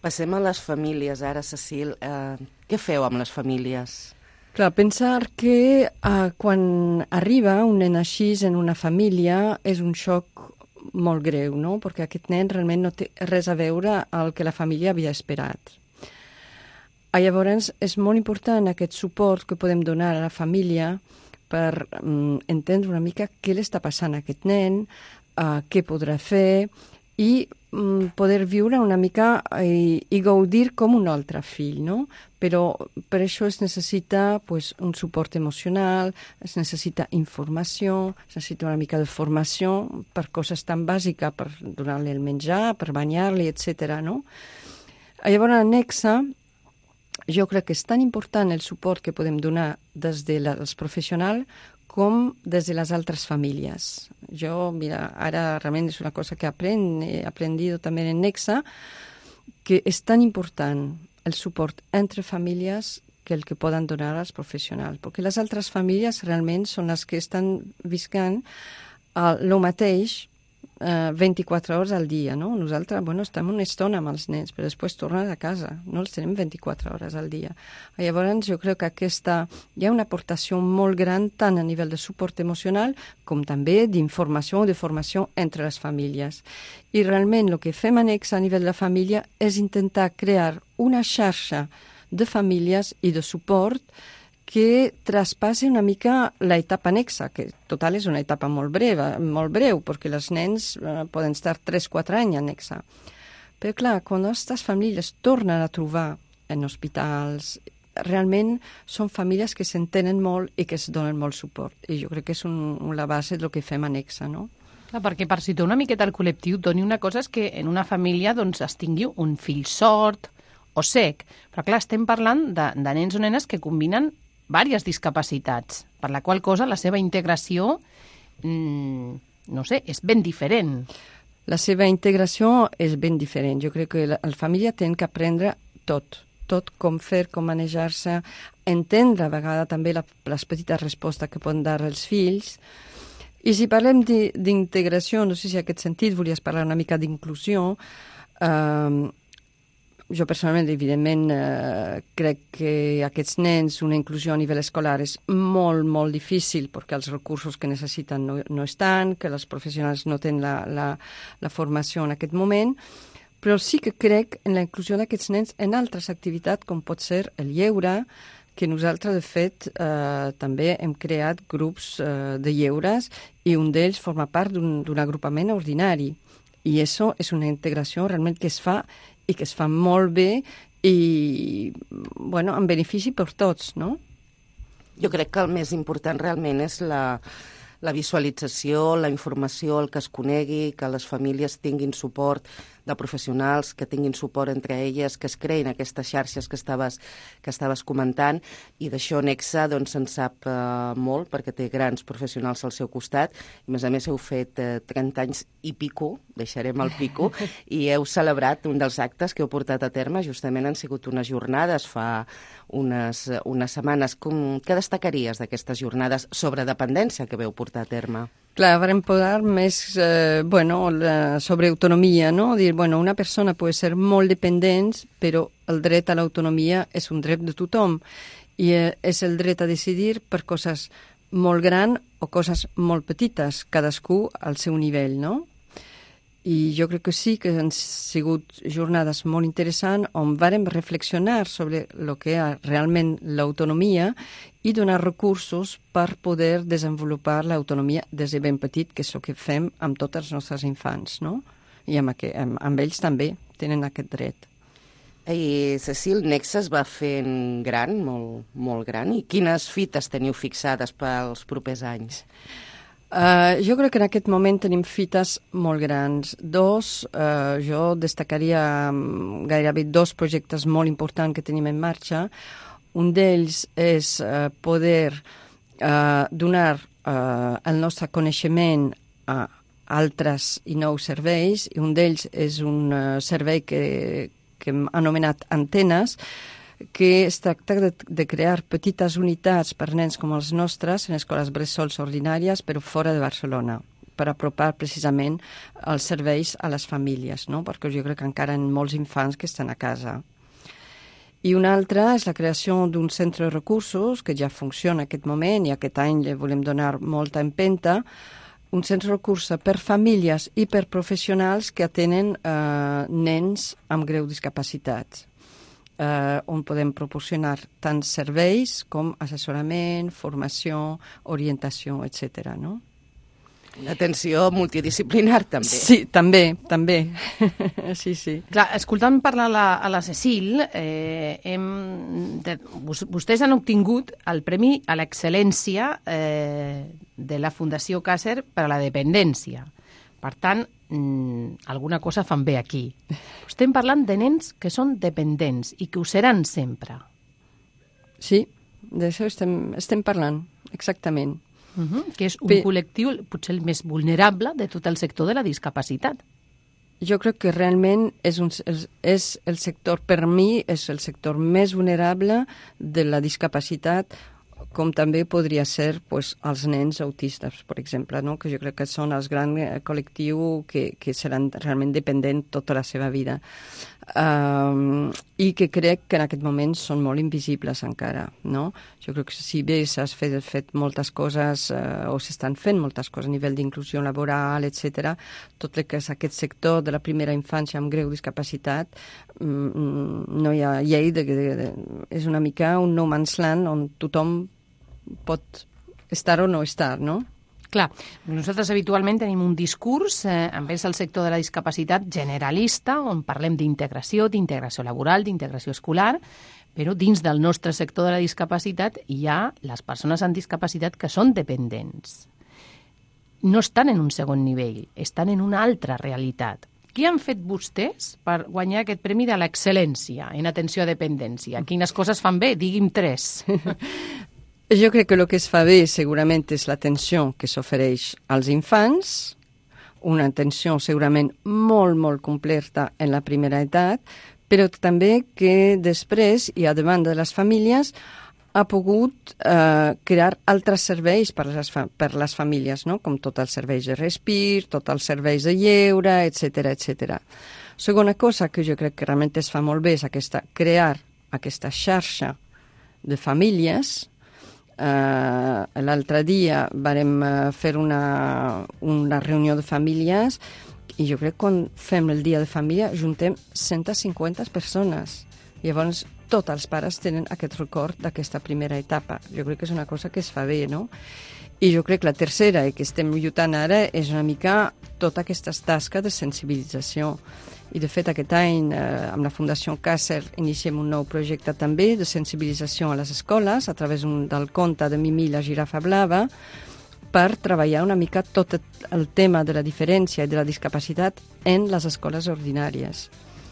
Passem a les famílies ara, Cecil. Eh, què feu amb les famílies? Clar, pensar que uh, quan arriba un nen així en una família és un xoc molt greu, no? Perquè aquest nen realment no té res a veure al que la família havia esperat. Ah, Llavors, és molt important aquest suport que podem donar a la família per mm, entendre una mica què li està passant a aquest nen, uh, què podrà fer i mm, poder viure una mica i, i gaudir com un altre fill, no? Però per això es necessita pues, un suport emocional, es necessita informació, es necessita una mica de formació per coses tan bàsiques, per donar-li el menjar, per banyar-li, etc. no? Llavors, anexa, jo crec que és tan important el suport que podem donar des dels professionals com des de les altres famílies. Jo, mira, ara realment és una cosa que aprend, he aprendido també en Nexa, que és tan important el suport entre famílies que el que poden donar als professionals, perquè les altres famílies realment són les que estan viscant el mateix eh, 24 hores al dia, no? Nosaltres, bueno, estem una estona amb els nens, però després tornen a casa, no els tenim 24 hores al dia. Llavors, jo crec que aquesta, hi ha una aportació molt gran tant a nivell de suport emocional com també d'informació o de formació entre les famílies. I realment el que fem annex a nivell de la família és intentar crear una xarxa de famílies i de suport que traspassi una mica l'etapa anexa, que total és una etapa molt breva, molt breu, perquè els nens eh, poden estar 3-4 anys anexa. Però clar, quan aquestes famílies tornen a trobar en hospitals, realment són famílies que s'entenen molt i que es donen molt suport. I jo crec que és un, la base del que fem anexa, no? Clar, perquè per situar una miqueta el col·lectiu, Toni, una cosa és que en una família doncs, es tingui un fill sord o sec, però clar, estem parlant de, de nens o nenes que combinen diverses discapacitats, per la qual cosa la seva integració, mmm, no sé, és ben diferent. La seva integració és ben diferent. Jo crec que la, la família té que aprendre tot, tot com fer, com manejar-se, entendre a vegades també la, les petites respostes que poden dar els fills. I si parlem di- d'integració, no sé si en aquest sentit volies parlar una mica d'inclusió, eh, jo personalment, evidentment, eh, crec que aquests nens, una inclusió a nivell escolar és molt, molt difícil perquè els recursos que necessiten no, no estan, que els professionals no tenen la, la, la formació en aquest moment, però sí que crec en la inclusió d'aquests nens en altres activitats com pot ser el lleure, que nosaltres, de fet, eh, també hem creat grups eh, de lleures i un d'ells forma part d'un agrupament ordinari. I això és una integració realment que es fa i que es fa molt bé i, bueno, en benefici per tots, no? Jo crec que el més important realment és la, la visualització, la informació, el que es conegui, que les famílies tinguin suport de professionals, que tinguin suport entre elles, que es creïn aquestes xarxes que estaves, que estaves comentant, i d'això Nexa doncs, se'n sap eh, molt, perquè té grans professionals al seu costat, i a més a més heu fet eh, 30 anys i pico, deixarem el pico, i heu celebrat un dels actes que heu portat a terme, justament han sigut unes jornades fa unes, unes setmanes. Com, què destacaries d'aquestes jornades sobre dependència que veu portar a terme? Clar, vam posar més, eh, bueno, la, sobre autonomia, no? Dir, bueno, una persona pot ser molt dependent, però el dret a l'autonomia és un dret de tothom i eh, és el dret a decidir per coses molt gran o coses molt petites, cadascú al seu nivell, no? I jo crec que sí que han sigut jornades molt interessants on vàrem reflexionar sobre el que és realment l'autonomia i donar recursos per poder desenvolupar l'autonomia des de ben petit, que és el que fem amb tots els nostres infants, no? I amb, aqu amb, amb ells també tenen aquest dret. I, Cecil, Nexa es va fent gran, molt, molt gran, i quines fites teniu fixades pels propers anys? Uh, jo crec que en aquest moment tenim fites molt grans. Dos, uh, jo destacaria um, gairebé dos projectes molt importants que tenim en marxa. Un d'ells és uh, poder uh, donar uh, el nostre coneixement a altres i nous serveis, i un d'ells és un uh, servei que, que hem anomenat Antenes, que es tracta de, de crear petites unitats per nens com els nostres en escoles bressols ordinàries, però fora de Barcelona per apropar precisament els serveis a les famílies, no? perquè jo crec que encara hi ha molts infants que estan a casa. I una altra és la creació d'un centre de recursos que ja funciona en aquest moment i aquest any li volem donar molta empenta, un centre de recursos per famílies i per professionals que atenen eh, nens amb greu discapacitats eh, on podem proporcionar tant serveis com assessorament, formació, orientació, etc. no? Atenció multidisciplinar, també. Sí, també, també. sí, sí. Clar, escoltant parlar a la, a la Cecil, eh, hem, de, vos- vostès han obtingut el Premi a l'Excel·lència eh, de la Fundació Càcer per a la dependència. Per tant, mm, alguna cosa fan bé aquí. Estem parlant de nens que són dependents i que ho seran sempre. Sí, d'això estem, estem parlant, exactament. Uh -huh, que és un Bé. col·lectiu potser el més vulnerable de tot el sector de la discapacitat. Jo crec que realment és, un, és, és el sector, per mi, és el sector més vulnerable de la discapacitat com també podria ser pues, els nens autistes, per exemple, no? que jo crec que són els grans eh, col·lectiu que, que seran realment dependents tota la seva vida. Um, I que crec que en aquest moment són molt invisibles encara. No? Jo crec que si bé s'ha fet, fet moltes coses eh, o s'estan fent moltes coses a nivell d'inclusió laboral, etc, tot el que és aquest sector de la primera infància amb greu discapacitat mm, no hi ha llei, de, de, de, és una mica un no man's land on tothom pot estar o no estar, no? Clar, nosaltres habitualment tenim un discurs eh, envers el sector de la discapacitat generalista, on parlem d'integració, d'integració laboral, d'integració escolar, però dins del nostre sector de la discapacitat hi ha les persones amb discapacitat que són dependents. No estan en un segon nivell, estan en una altra realitat. Què han fet vostès per guanyar aquest premi de l'excel·lència en atenció a dependència? Quines coses fan bé? Digui'm tres. Jo crec que el que es fa bé segurament és l'atenció que s'ofereix als infants, una atenció segurament molt, molt completa en la primera edat, però també que després, i a demanda de les famílies, ha pogut eh, crear altres serveis per les, per les famílies, no? com tots els serveis de respir, tots els serveis de lleure, etc etc. Segona cosa que jo crec que realment es fa molt bé és aquesta, crear aquesta xarxa de famílies Uh, L'altre dia vàrem uh, fer una, una reunió de famílies i jo crec que quan fem el dia de família juntem 150 persones. Llavors, tots els pares tenen aquest record d'aquesta primera etapa. Jo crec que és una cosa que es fa bé, no? I jo crec que la tercera, i que estem lluitant ara, és una mica tota aquesta tasca de sensibilització. I, de fet, aquest any, eh, amb la Fundació Càcer, iniciem un nou projecte també de sensibilització a les escoles, a través un, del conte de Mimi la girafa blava, per treballar una mica tot el tema de la diferència i de la discapacitat en les escoles ordinàries.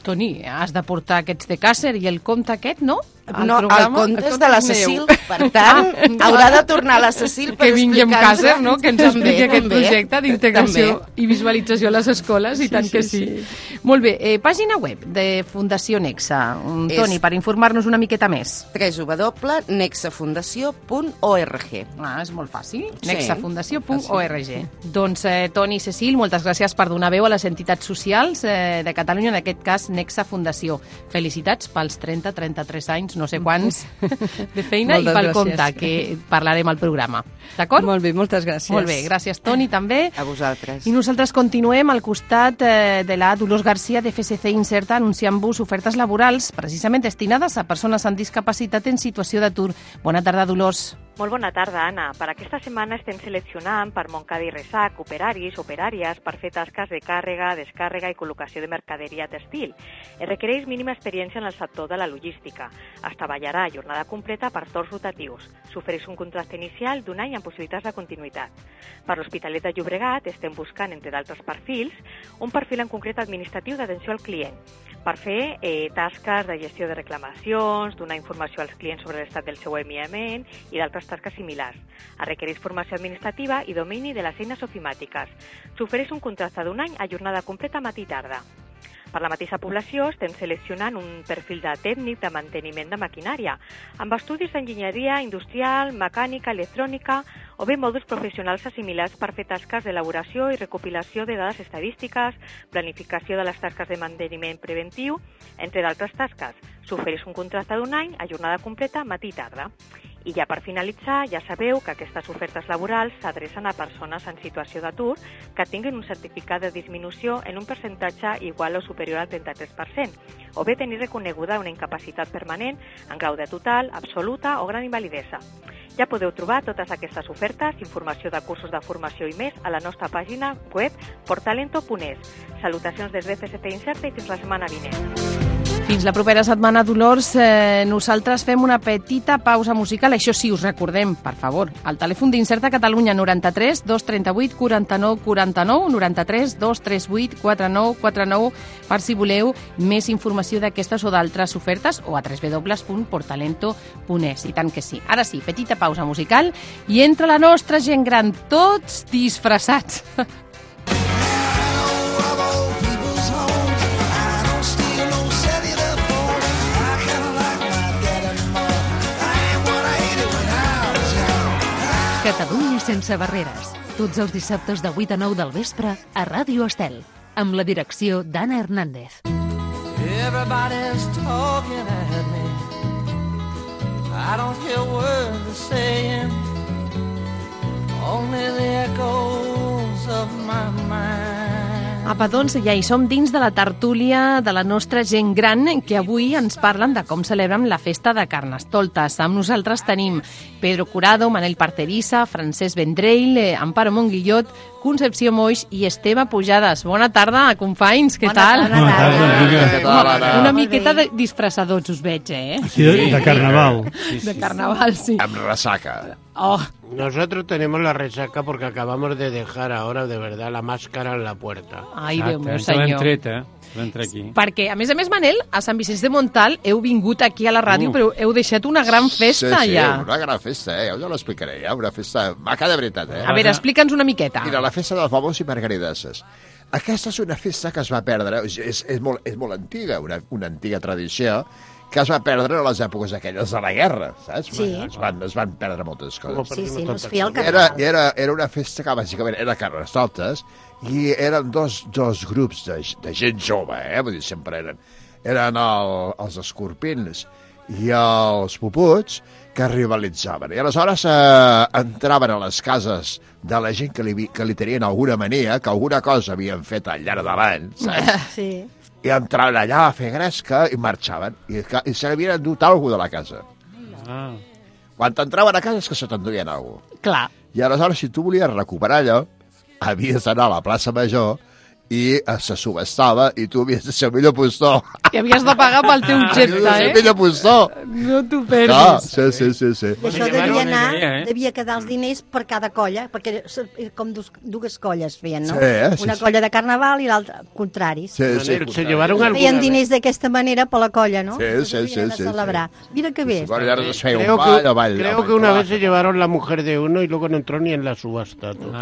Toni, has de portar aquests de Càcer i el conte aquest, no? Al no, el programa? conte és de la meu. Cecil, per tant, Ah, haurà de tornar la Cecil per que vingui explicar-nos- Càcer, no? que ens També, expliqui aquest també. projecte d'integració També. i visualització a les escoles, i Sí, tant que sí, sí. Molt bé, eh, pàgina web de Fundació Nexa. Un, És- Toni, per informar-nos una miqueta més. www.nexafundació.org Ah, és molt fàcil. Sí. nexafundació.org. Doncs, eh, Toni i Cecil, moltes gràcies per donar veu a les entitats socials eh, de Catalunya, en aquest cas Nexa Fundació. Felicitats pels 30-33 anys, no sé quants, de feina Moltes i pel gràcies. compte que parlarem al programa. D'acord? Molt bé, moltes gràcies. Molt bé, gràcies Toni també. A vosaltres. I nosaltres continuem al costat eh, de la Dolors Garcia de FSC Inserta anunciant-vos ofertes laborals precisament destinades a persones amb discapacitat en situació d'atur. Bona tarda, Dolors. Molt bona tarda, Anna. Per aquesta setmana estem seleccionant per Montcada i Resac operaris, operàries, per fer tasques de càrrega, descàrrega i col·locació de mercaderia textil. Es requereix mínima experiència en el sector de la logística. Es treballarà a jornada completa per torns rotatius. S'ofereix un contracte inicial d'un any amb possibilitats de continuïtat. Per l'Hospitalet de Llobregat estem buscant, entre d'altres perfils, un perfil en concret administratiu d'atenció al client per fer eh, tasques de gestió de reclamacions, donar informació als clients sobre l'estat del seu enviament i d'altres tasques similars. Es requereix formació administrativa i domini de les eines ofimàtiques. S'ofereix un contracte d'un any a jornada completa matí i tarda. Per la mateixa població estem seleccionant un perfil de tècnic de manteniment de maquinària, amb estudis d'enginyeria industrial, mecànica, electrònica o bé mòduls professionals assimilats per fer tasques d'elaboració i recopilació de dades estadístiques, planificació de les tasques de manteniment preventiu, entre d'altres tasques. S'ofereix un contracte d'un any a jornada completa matí i tarda. I ja per finalitzar, ja sabeu que aquestes ofertes laborals s'adrecen a persones en situació d'atur que tinguin un certificat de disminució en un percentatge igual o superior al 33%, o bé tenir reconeguda una incapacitat permanent en grau de total, absoluta o gran invalidesa. Ja podeu trobar totes aquestes ofertes, informació de cursos de formació i més a la nostra pàgina web portalento.es. Salutacions des de FSP Incerta i fins la setmana vinent. Fins la propera setmana, Dolors. Eh, nosaltres fem una petita pausa musical. Això sí, us recordem, per favor, el telèfon d'Incerta Catalunya 93 238 49 49 93 238 49 49 per si voleu més informació d'aquestes o d'altres ofertes o a www.portalento.es. I tant que sí. Ara sí, petita pausa musical i entra la nostra gent gran, tots disfressats. Catalunya sense barreres. Tots els dissabtes de 8 a 9 del vespre a Ràdio Estel, amb la direcció d'Anna Hernández. Everybody's talking at me. I don't hear words they're saying, only the Apa, doncs ja hi som dins de la tertúlia de la nostra gent gran que avui ens parlen de com celebrem la festa de Carnestoltes. Amb nosaltres tenim Pedro Curado, Manel Parterissa, Francesc Vendrell, eh, Amparo Monguillot, Concepció Moix i Esteve Pujades. Bona tarda, companys, què Bona tal? tarda. Bona tarda, tal, Anna? Una miqueta de disfressadors us veig, eh? Sí, de, carnaval. De carnaval, sí. Amb resaca. Oh, Nosotros tenemos la resaca porque acabamos de dejar ahora de verdad la máscara en la puerta. ai, Déu meu ens l'hem senyor. tret, eh? L'hem tret aquí. Perquè, a més a més, Manel, a Sant Vicenç de Montal heu vingut aquí a la ràdio, Uh. però heu deixat una gran festa sí, sí, ja. una gran festa, eh? Ja us ho explicaré, ja. Una festa maca de veritat, eh? A veure, explica'ns una miqueta. Mira, la festa dels bobos i margaridasses. Aquesta és una festa que es va perdre, és, és, és, molt, és molt antiga, una, una antiga tradició, que es va perdre a les èpoques aquelles de la guerra, saps? Sí. Es van, es van perdre moltes coses. Sí, sí, no es feia el Era, carnaval. era, era una festa que bàsicament era carnestoltes i eren dos, dos grups de, de gent jove, eh? Vull dir, sempre eren, eren el, els escorpins i els puputs que rivalitzaven. I aleshores eh, entraven a les cases de la gent que li, que li tenien alguna mania, que alguna cosa havien fet al llarg de l'any, saps? Sí. I entraven allà a fer gresca i marxaven. I, i se n'havien endut alguna de la casa. Ah. Quan t'entraven a casa és que se t'enduien alguna Clar. I aleshores, si tu volies recuperar allò, havies d'anar a la plaça Major i eh, se subestava i tu havies de ser el millor postor. Que havies de pagar pel teu Havies de objecte, ser el eh? millor postor. No t'ho perdis. sí, sí, sí, sí. I això devia anar, devia quedar els diners per cada colla, perquè com dues colles feien, no? Sí, eh? Sí, Una colla de carnaval i l'altra contraris. Sí, sí, Se llevaron alguna Feien diners d'aquesta manera per la colla, no? Sí, sí, sí, sí, celebrar. Mira que bé. Bueno, Creo que, creo que una vez se llevaron la mujer de uno y luego no entró ni en la subasta. tú.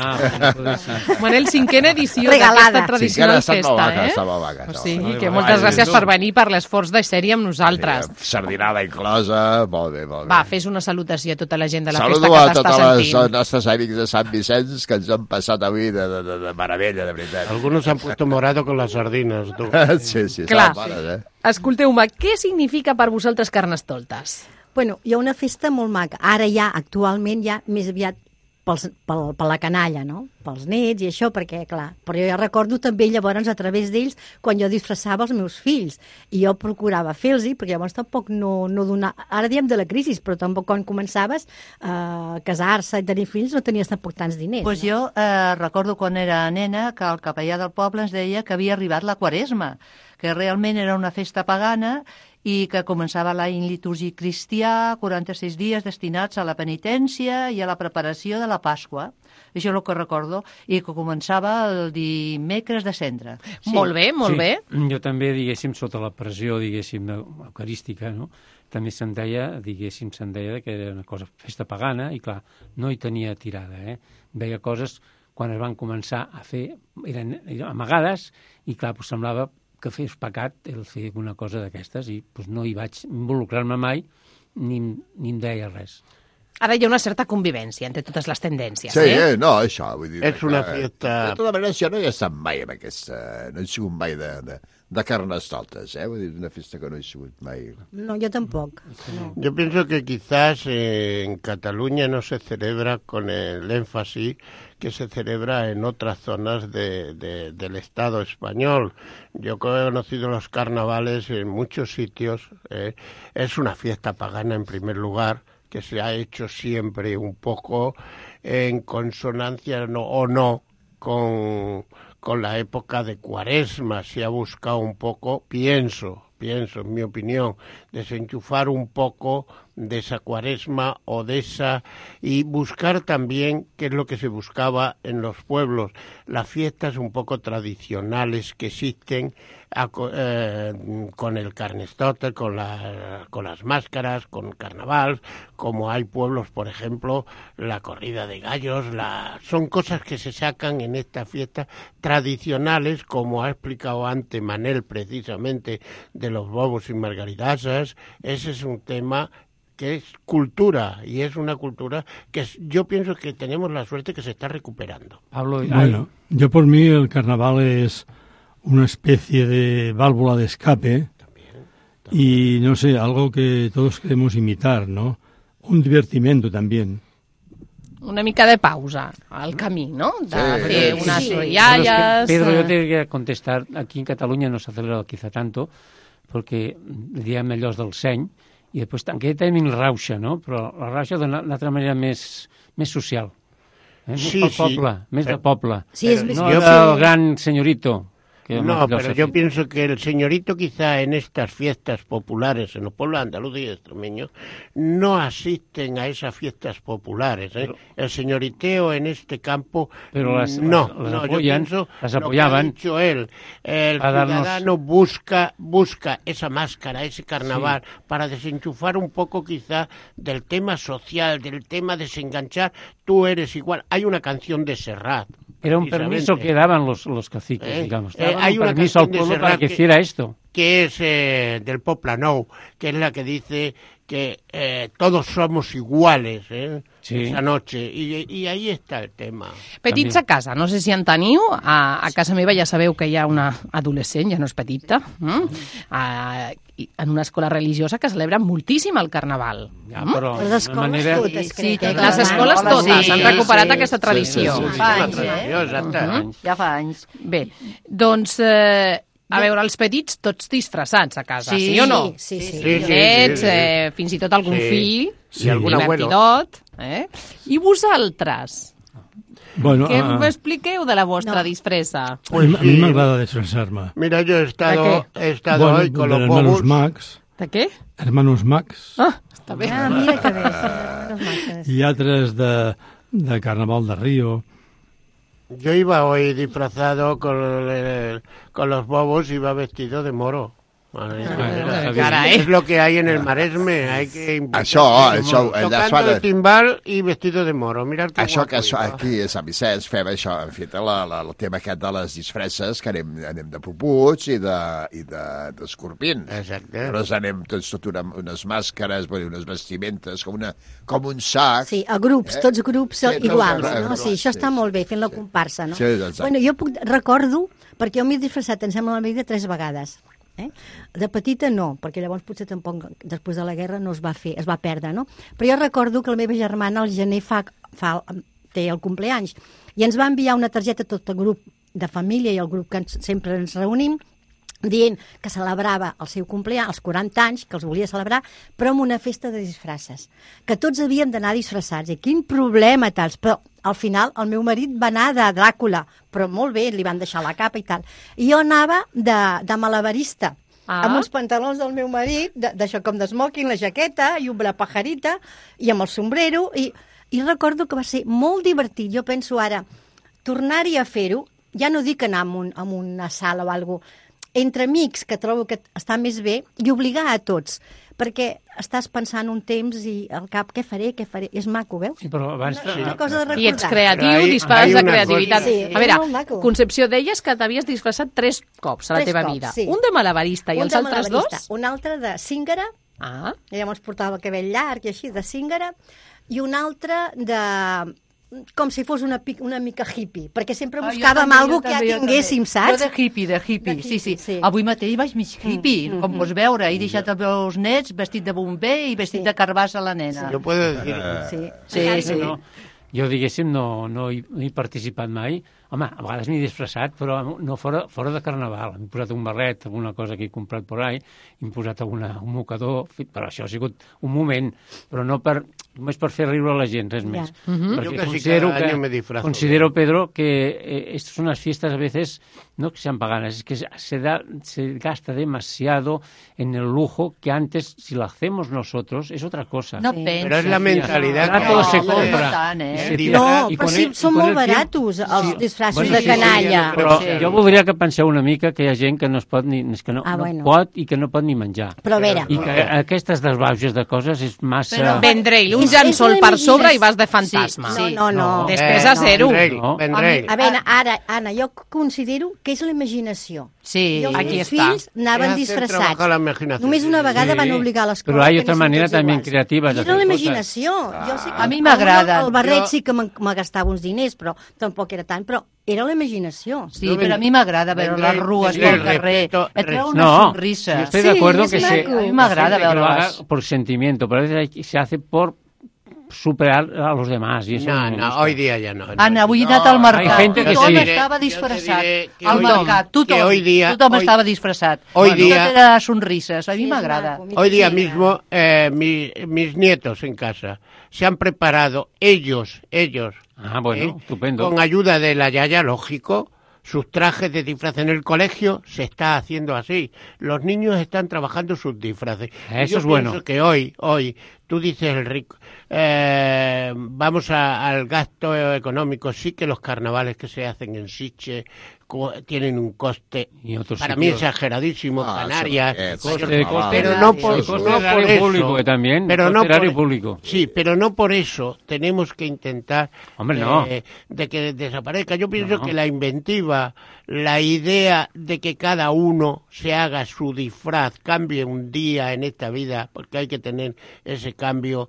Manel, cinquena edició Regalada. d'aquesta tradicional molt festa, maca, eh? està molt maca, O sigui, molt que moltes gràcies tu. per venir per l'esforç de sèrie amb nosaltres. Sardinada inclosa, molt bé, molt bé. Va, fes una salutació a tota la gent de la Saludo festa a que t'està tots els sentint. nostres amics de Sant Vicenç que ens han passat avui de, de, de, de meravella, de veritat. Algunos han puesto morado con las sardinas, tú. sí, sí, Clar. bones, eh? Escolteu-me, què significa per vosaltres Carnestoltes? Bueno, hi ha una festa molt maca. Ara ja, actualment, ja més aviat pels, pel, per la canalla, no? Pels nets i això, perquè, clar... Però jo ja recordo també llavors a través d'ells quan jo disfressava els meus fills i jo procurava fer-los, perquè llavors tampoc no, no donar... Ara diem de la crisi, però tampoc quan començaves a casar-se i tenir fills no tenies tampoc tants diners. Pues jo eh, recordo quan era nena que el capellà del poble ens deia que havia arribat la quaresma, que realment era una festa pagana i que començava l'any litúrgic cristià, 46 dies destinats a la penitència i a la preparació de la Pasqua. Això és el que recordo, i que començava el dimecres de cendre. Molt bé, molt sí. bé. Jo també, diguéssim, sota la pressió, diguéssim, eucarística, no? també se'n deia, diguéssim, se'n deia que era una cosa, festa pagana, i clar, no hi tenia tirada, eh? Veia coses quan es van començar a fer, eren, eren amagades, i clar, doncs semblava que fes pecat el fer una cosa d'aquestes, i doncs no hi vaig involucrar-me mai, ni, ni em deia res. Ara hi ha una certa convivència entre totes les tendències, Sí, eh? eh? no, això, vull dir... És una que- fiesta- De tota manera, jo no he estat mai amb aquesta... No he sigut mai de, de, de carnestoltes, eh? Vull dir, una festa que no he sigut mai... No, yo tampoco. No. Yo pienso que quizás eh, en Cataluña no se celebra con el énfasis que se celebra en otras zonas de- de- del Estado español. Yo que he conocido los carnavales en muchos sitios. eh, es una fiesta pagana en primer lugar que se ha hecho siempre un poco en consonancia no, o no con, con la época de cuaresma. Se ha buscado un poco, pienso, pienso, en mi opinión, desenchufar un poco de esa cuaresma o de esa y buscar también qué es lo que se buscaba en los pueblos, las fiestas un poco tradicionales que existen eh, con el carnestote, con, la- con las máscaras, con carnaval, como hay pueblos, por ejemplo, la corrida de gallos, la, son cosas que se sacan en estas fiestas tradicionales, como ha explicado antes Manel precisamente de los bobos y margaridasas, ese es un tema que es cultura y es una cultura que es- yo pienso que tenemos la suerte que se está recuperando. Pablo, Bueno, yo por mí el carnaval es una especie de válvula de escape y no sé, algo que todos queremos imitar, ¿no? Un divertimento también. Una mica de pausa al camí, no? De Sí, fer sí, unes sí. rialles... Bueno, es que, Pedro, yo eh, te quería contestar. Aquí en Cataluña no se ha celebrado quizá tanto, perquè diem allò del seny, i després també tenim la rauxa, no? Però la rauxa d'una una altra manera més, més social. Eh? Més Sí, pel sí. poble, més de Eh, poble. Sí, és més- no jo- del gran senyorito. No, pero yo pienso que el señorito quizá en estas fiestas populares, en los pueblos andaluces y extremeños, no asisten a esas fiestas populares. ¿eh? el señoriteo en este campo, Pero las- no, las no, yo pienso las lo que ha apoyaban dicho él, el darnos- ciudadano busca, busca esa máscara, ese carnaval, para desenchufar un poco quizá del tema social, del tema desenganchar, tú eres igual. Hay una canción de Serrat. Era un permiso que daban los, los caciques, Eh, digamos. eh, hay un permiso al pueblo para que- hiciera esto. que es eh, del Poplanou, que es la que dice que eh, todos somos iguales eh, Sí. esa noche. Y, y ahí está el tema. Petits a casa, no sé si en teniu. A, a casa meva ja sabeu que hi ha una adolescent, ja no és petita, mm? a, i- en una escola religiosa que celebra moltíssim el carnaval. Ja, Mm? però Les escoles manera- totes, Sí, crec. que les escoles totes han recuperat aquesta tradició. Fa anys, eh? exacte. Mhm. Ja fa anys. Bé, doncs eh, A veure, els petits tots disfressats a casa, sí, Sí, o no? sí, sí. Sí, sí, sí, sí. eh, fins i tot algun Sí. fill, Sí, algun abuelo. divertidot, eh? I vosaltres? Bueno, Què ah, m'expliqueu de la vostra No. disfressa? a mí- a mí me agrada disfrazarme. Mira, yo he estado, he estado Bueno, hoy con los hermanos bobos. Max, De què? hermanos Max Ah, està bé. Ah, mira que bé. y altres de, de Carnaval de Río. Yo iba hoy disfrazado con, el- con los bobos, iba vestido de moro. Vale, Ah, es- caray. Es lo que hay en el Maresme, hay que Això, això, allà es tocando de- el timbal y vestido de moro. Mira que Això que això, aquí a Sant Vicenç fem això, en fet, la, la, el tema aquest de les disfresses, que anem, anem de puputs i de- i de- d'escorpins. De, Exacte. Llavors anem tots tot una, unes màscares, vull dir, unes vestimentes, com, una, com un sac. Sí, a grups, Eh? tots grups Sí, tots iguals, grups, no? Sí, això sí, està molt bé, fent la comparsa, no? Sí, exacte. Bueno, jo puc, recordo, perquè jo m'he disfressat, em sembla, la vida tres vegades. Eh? De petita no, perquè llavors potser tampoc després de la guerra no es va fer, es va perdre, no? Però jo recordo que la meva germana al gener fa, fa, té el compleanys i ens va enviar una targeta a tot el grup de família i el grup que ens, sempre ens reunim dient que celebrava el seu compleany, els 40 anys, que els volia celebrar, però amb una festa de disfresses, que tots havíem d'anar disfressats. I quin problema, tals. Però al final el meu marit va anar de Dràcula, però molt bé, li van deixar la capa i tal. I jo anava de, de malabarista, Ah. amb els pantalons del meu marit, d'això com de smoking, la jaqueta i la pajarita, i amb el sombrero, i, i recordo que va ser molt divertit. Jo penso ara, tornar-hi a fer-ho, ja no dic anar a, un, a una sala o alguna cosa, entre amics, que trobo que està més bé, i obligar a tots, perquè estàs pensant un temps i al cap, què faré, què faré? És maco, veus? Sí, però abans... Una, una cosa de recordar. I ets creatiu, Però hi- dispares de creativitat. cosa- Sí, a veure. Concepció, deies que t'havies disfressat tres cops a la Tres teva cops, vida. sí. Un de malabarista i Un els altres dos? Un altre de cíngara, Ah, llavors portava el cabell llarg i així, de cíngara, i un altre de com si fos una, pic- una mica hippie, perquè sempre Ah, jo buscàvem algo jo que jo tinguéssim, saps? Jo de hippie, de hippie, De sí, sí, hippie, sí. Avui mateix vaig mig hippie, Mm, com mm, pots veure. He deixat els meus nets vestit de bomber i vestit de carbassa a la nena. Yo puedo decir... Sí. Sí, sí. No, jo, diguéssim, no, no, hi, no he participat mai. Home, a vegades m'he disfressat, però no fora, fora de carnaval. M'he posat un barret, alguna cosa que he comprat por ahí, m'he posat alguna, un mocador, però això ha sigut un moment, però no per, només per fer riure a la gent, res Ja. més. Yo Porque casi considero cada que, año me disfrazo. considero, Pedro, que eh, estas son las fiestas a veces, no que sean paganas, es que se, da, se gasta demasiado en el lujo que antes, si lo hacemos nosotros, es otra cosa. No Sí. penses. Pero es la mentalidad Ahora que- todo se No, compra. no tant, eh? se No, tira. No, Y però sí, el- són molt baratos, els disfraços Bueno, de sí, sí, canalla. Però Sí. jo voldria que penseu una mica que hi ha gent que no es pot ni, és que no, Ah, no bueno. pot i que no pot ni menjar. Però a veure, I que aquestes desbauges de coses és massa... Però- Vendrell, un llençol per sobre i vas de Sí, fantasma. sí. no, no, no. Despesa Eh, zero. Vendrell, No. Vendrell. A veure, ara, Anna, jo considero que és la imaginació. Sí, I els aquí meus està. fills anaven hacer disfressats. Només una vegada Sí. van obligar a l'escola. Però hi ha anessin manera també iguals. creativa de Era la imaginació. Jo sí que A mi m'agrada. El barret Jo- sí que me gastava uns diners, però tampoc era tant. Però era la imaginació. Sí, però a mi m'agrada veure les rues pel carrer. Et treu una No, sonrisa. yo estoy Sí, de acuerdo es que se. A mi m'agrada veure-les. por sentimiento, pero a veces se hace por superar a los demás. Y eso No, no, hoy día ya no. no. Anna, avui he anat al mercat, Hay gente que tothom sí. estava disfressat. diré Al hoy- mercat, tothom, que hoy día- tothom hoy- estava disfressat. hoy Tot día- era sonrises, a mi Sí, m'agrada. Hoy día mismo eh, mi- mis nietos en casa se han preparado ellos, ellos, Ah, bueno, ¿eh? estupendo. con ayuda de la Yaya, lógico, sus trajes de disfraz en el colegio se está haciendo así. Los niños están trabajando sus disfraces. Eso yo es bueno. que hoy, hoy, tú dices el rico, eh, vamos a- al gasto económico. Sí que los carnavales que se hacen en Siche tienen un coste Y otros para mí sitios. exageradísimo, Ah, Canarias, eh, coste de coste pero de- no sí, por, coste eso, público que también, pero no por, público. Sí, pero no por eso tenemos que intentar Hombre, no. eh, de que desaparezca. Yo pienso No. que la inventiva, la idea de que cada uno se haga su disfraz, cambie un día en esta vida, porque hay que tener ese cambio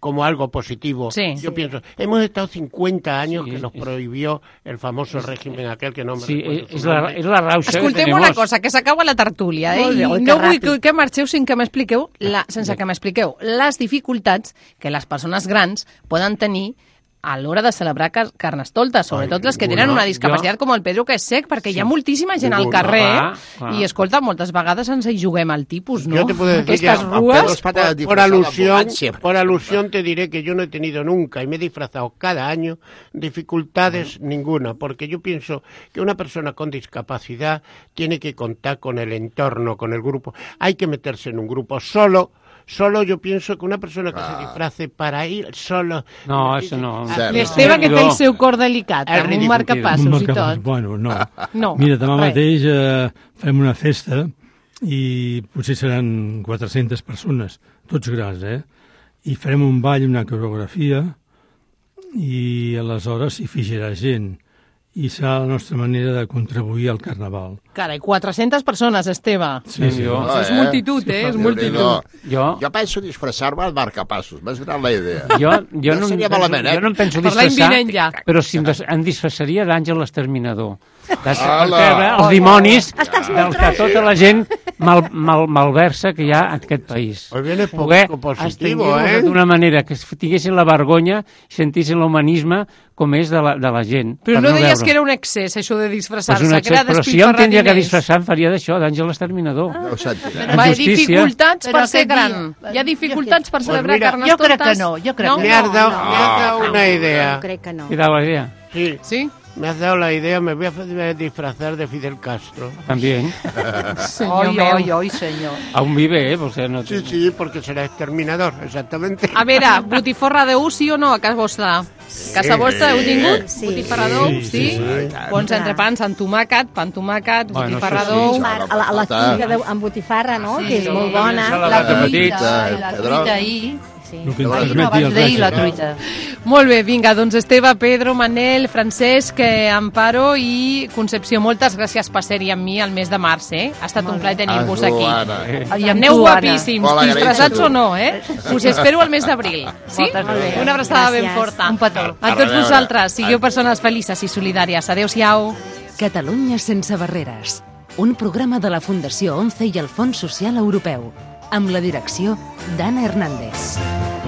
como algo positivo. Sí. Yo pienso, hemos estado 50 años Sí, que es- nos es- prohibió el famoso régimen aquel que no me Sí, recuerdo és la, és la rauxa que Escoltem tenemos. una cosa, que s'acaba la tertúlia, eh? Oi, que no vull que, que marxeu sense que m'expliqueu, la, sense que m'expliqueu les dificultats que les persones grans poden tenir a l'hora de celebrar car carnestoltes, sobretot les que tenen no. una discapacitat Jo- com el Pedro, que és sec, perquè hi ha moltíssima gent al carrer Clar, clar. i, escolta, moltes vegades ens hi juguem al tipus, no? Yo te puedo decir Aquestes ya, rues... por, por- por alusión, por alusión te diré que yo no he tenido nunca y me he disfrazado cada año dificultades ninguna, porque yo pienso que una persona con discapacidad tiene que contar con el entorno, con el grupo. Hay que meterse en un grupo solo. Solo yo pienso que una persona que se disfrace para ir solo... No, això no. L'Esteve, que té el seu cor delicat, És amb un marcapassos Un i marcapassos, tot. Bueno, no. No, Mira, demà res. mateix eh, fem una festa i potser seran 400 persones, tots grans, eh? I farem un ball, una coreografia i aleshores s'hi fixarà gent i serà la nostra manera de contribuir al carnaval. Carai, 400 persones, Esteve. Sí, sí. Això és multitud, eh? És multitud. Jo, jo penso disfressar-me al marcapassos, m'has donat la idea. Jo, jo, no, em seria penso, malament, eh? jo no em penso Per disfressar, vinent ja. però si em, des, em disfressaria d'Àngel l'Exterminador. De, Hola! perquè els dimonis dels que tota la gent mal, mal, malversa que hi ha en aquest país. Hoy viene poco Poder positivo, ¿eh? d'una manera que es tinguessin la vergonya i sentissin l'humanisme com és de la, de la gent. Però per no deies veure. que era un excés, això de Pues disfressar-se, un que era però jo tindria que disfressar em faria d'això, d'Àngel l'Exterminador. No ho sentiré. En Va, hi ha justícia. dificultats per ser gran. Hi ha dificultats per Pues celebrar mira, carnestoltes? jo crec que no, jo crec Me has dado, me has no, una no, idea. No, crec que no. I dava la idea. Sí, Sí? Me has dado la idea, me voy a disfrazar de Fidel Castro. También. Oi, meu. oi, oi, senyor. Aún vive, ¿eh? O sea, no Sí, sí, porque será exterminador, exactamente. A veure, botifarra d'ou sí o no a casa vostra? Casa vostra heu tingut? Sí. Botifarra d'ou, Sí, sí? sí, sí. Bons entrepans amb tomàquet, pa amb tomàquet, Bueno, botifarra sí, d'ou... sí. A, a la, a la truita de, amb botifarra, no? Sí. que és molt bona. La La truita, truita, eh, la Pedro. truita ahir. Sí. El que ens no, el abans d'ahir la truita. Molt bé, vinga, doncs Esteve, Pedro, Manel, Francesc, eh, Amparo i Concepció, moltes gràcies per ser-hi amb mi al mes de març, eh? Ha estat un plaer tenir-vos Ah, aquí. Joana. I amb Aneu tu, guapíssims, Molt agraïts disfressats o no, eh? Us espero al mes d'abril. Sí? Una abraçada ben Gràcies. forta. Un petó. A tots vosaltres, sigueu persones felices i solidàries. Adéu-siau. Catalunya sense barreres. Un programa de la Fundació ONCE i el Fons Social Europeu. Amb la direcció d'Anna Hernández.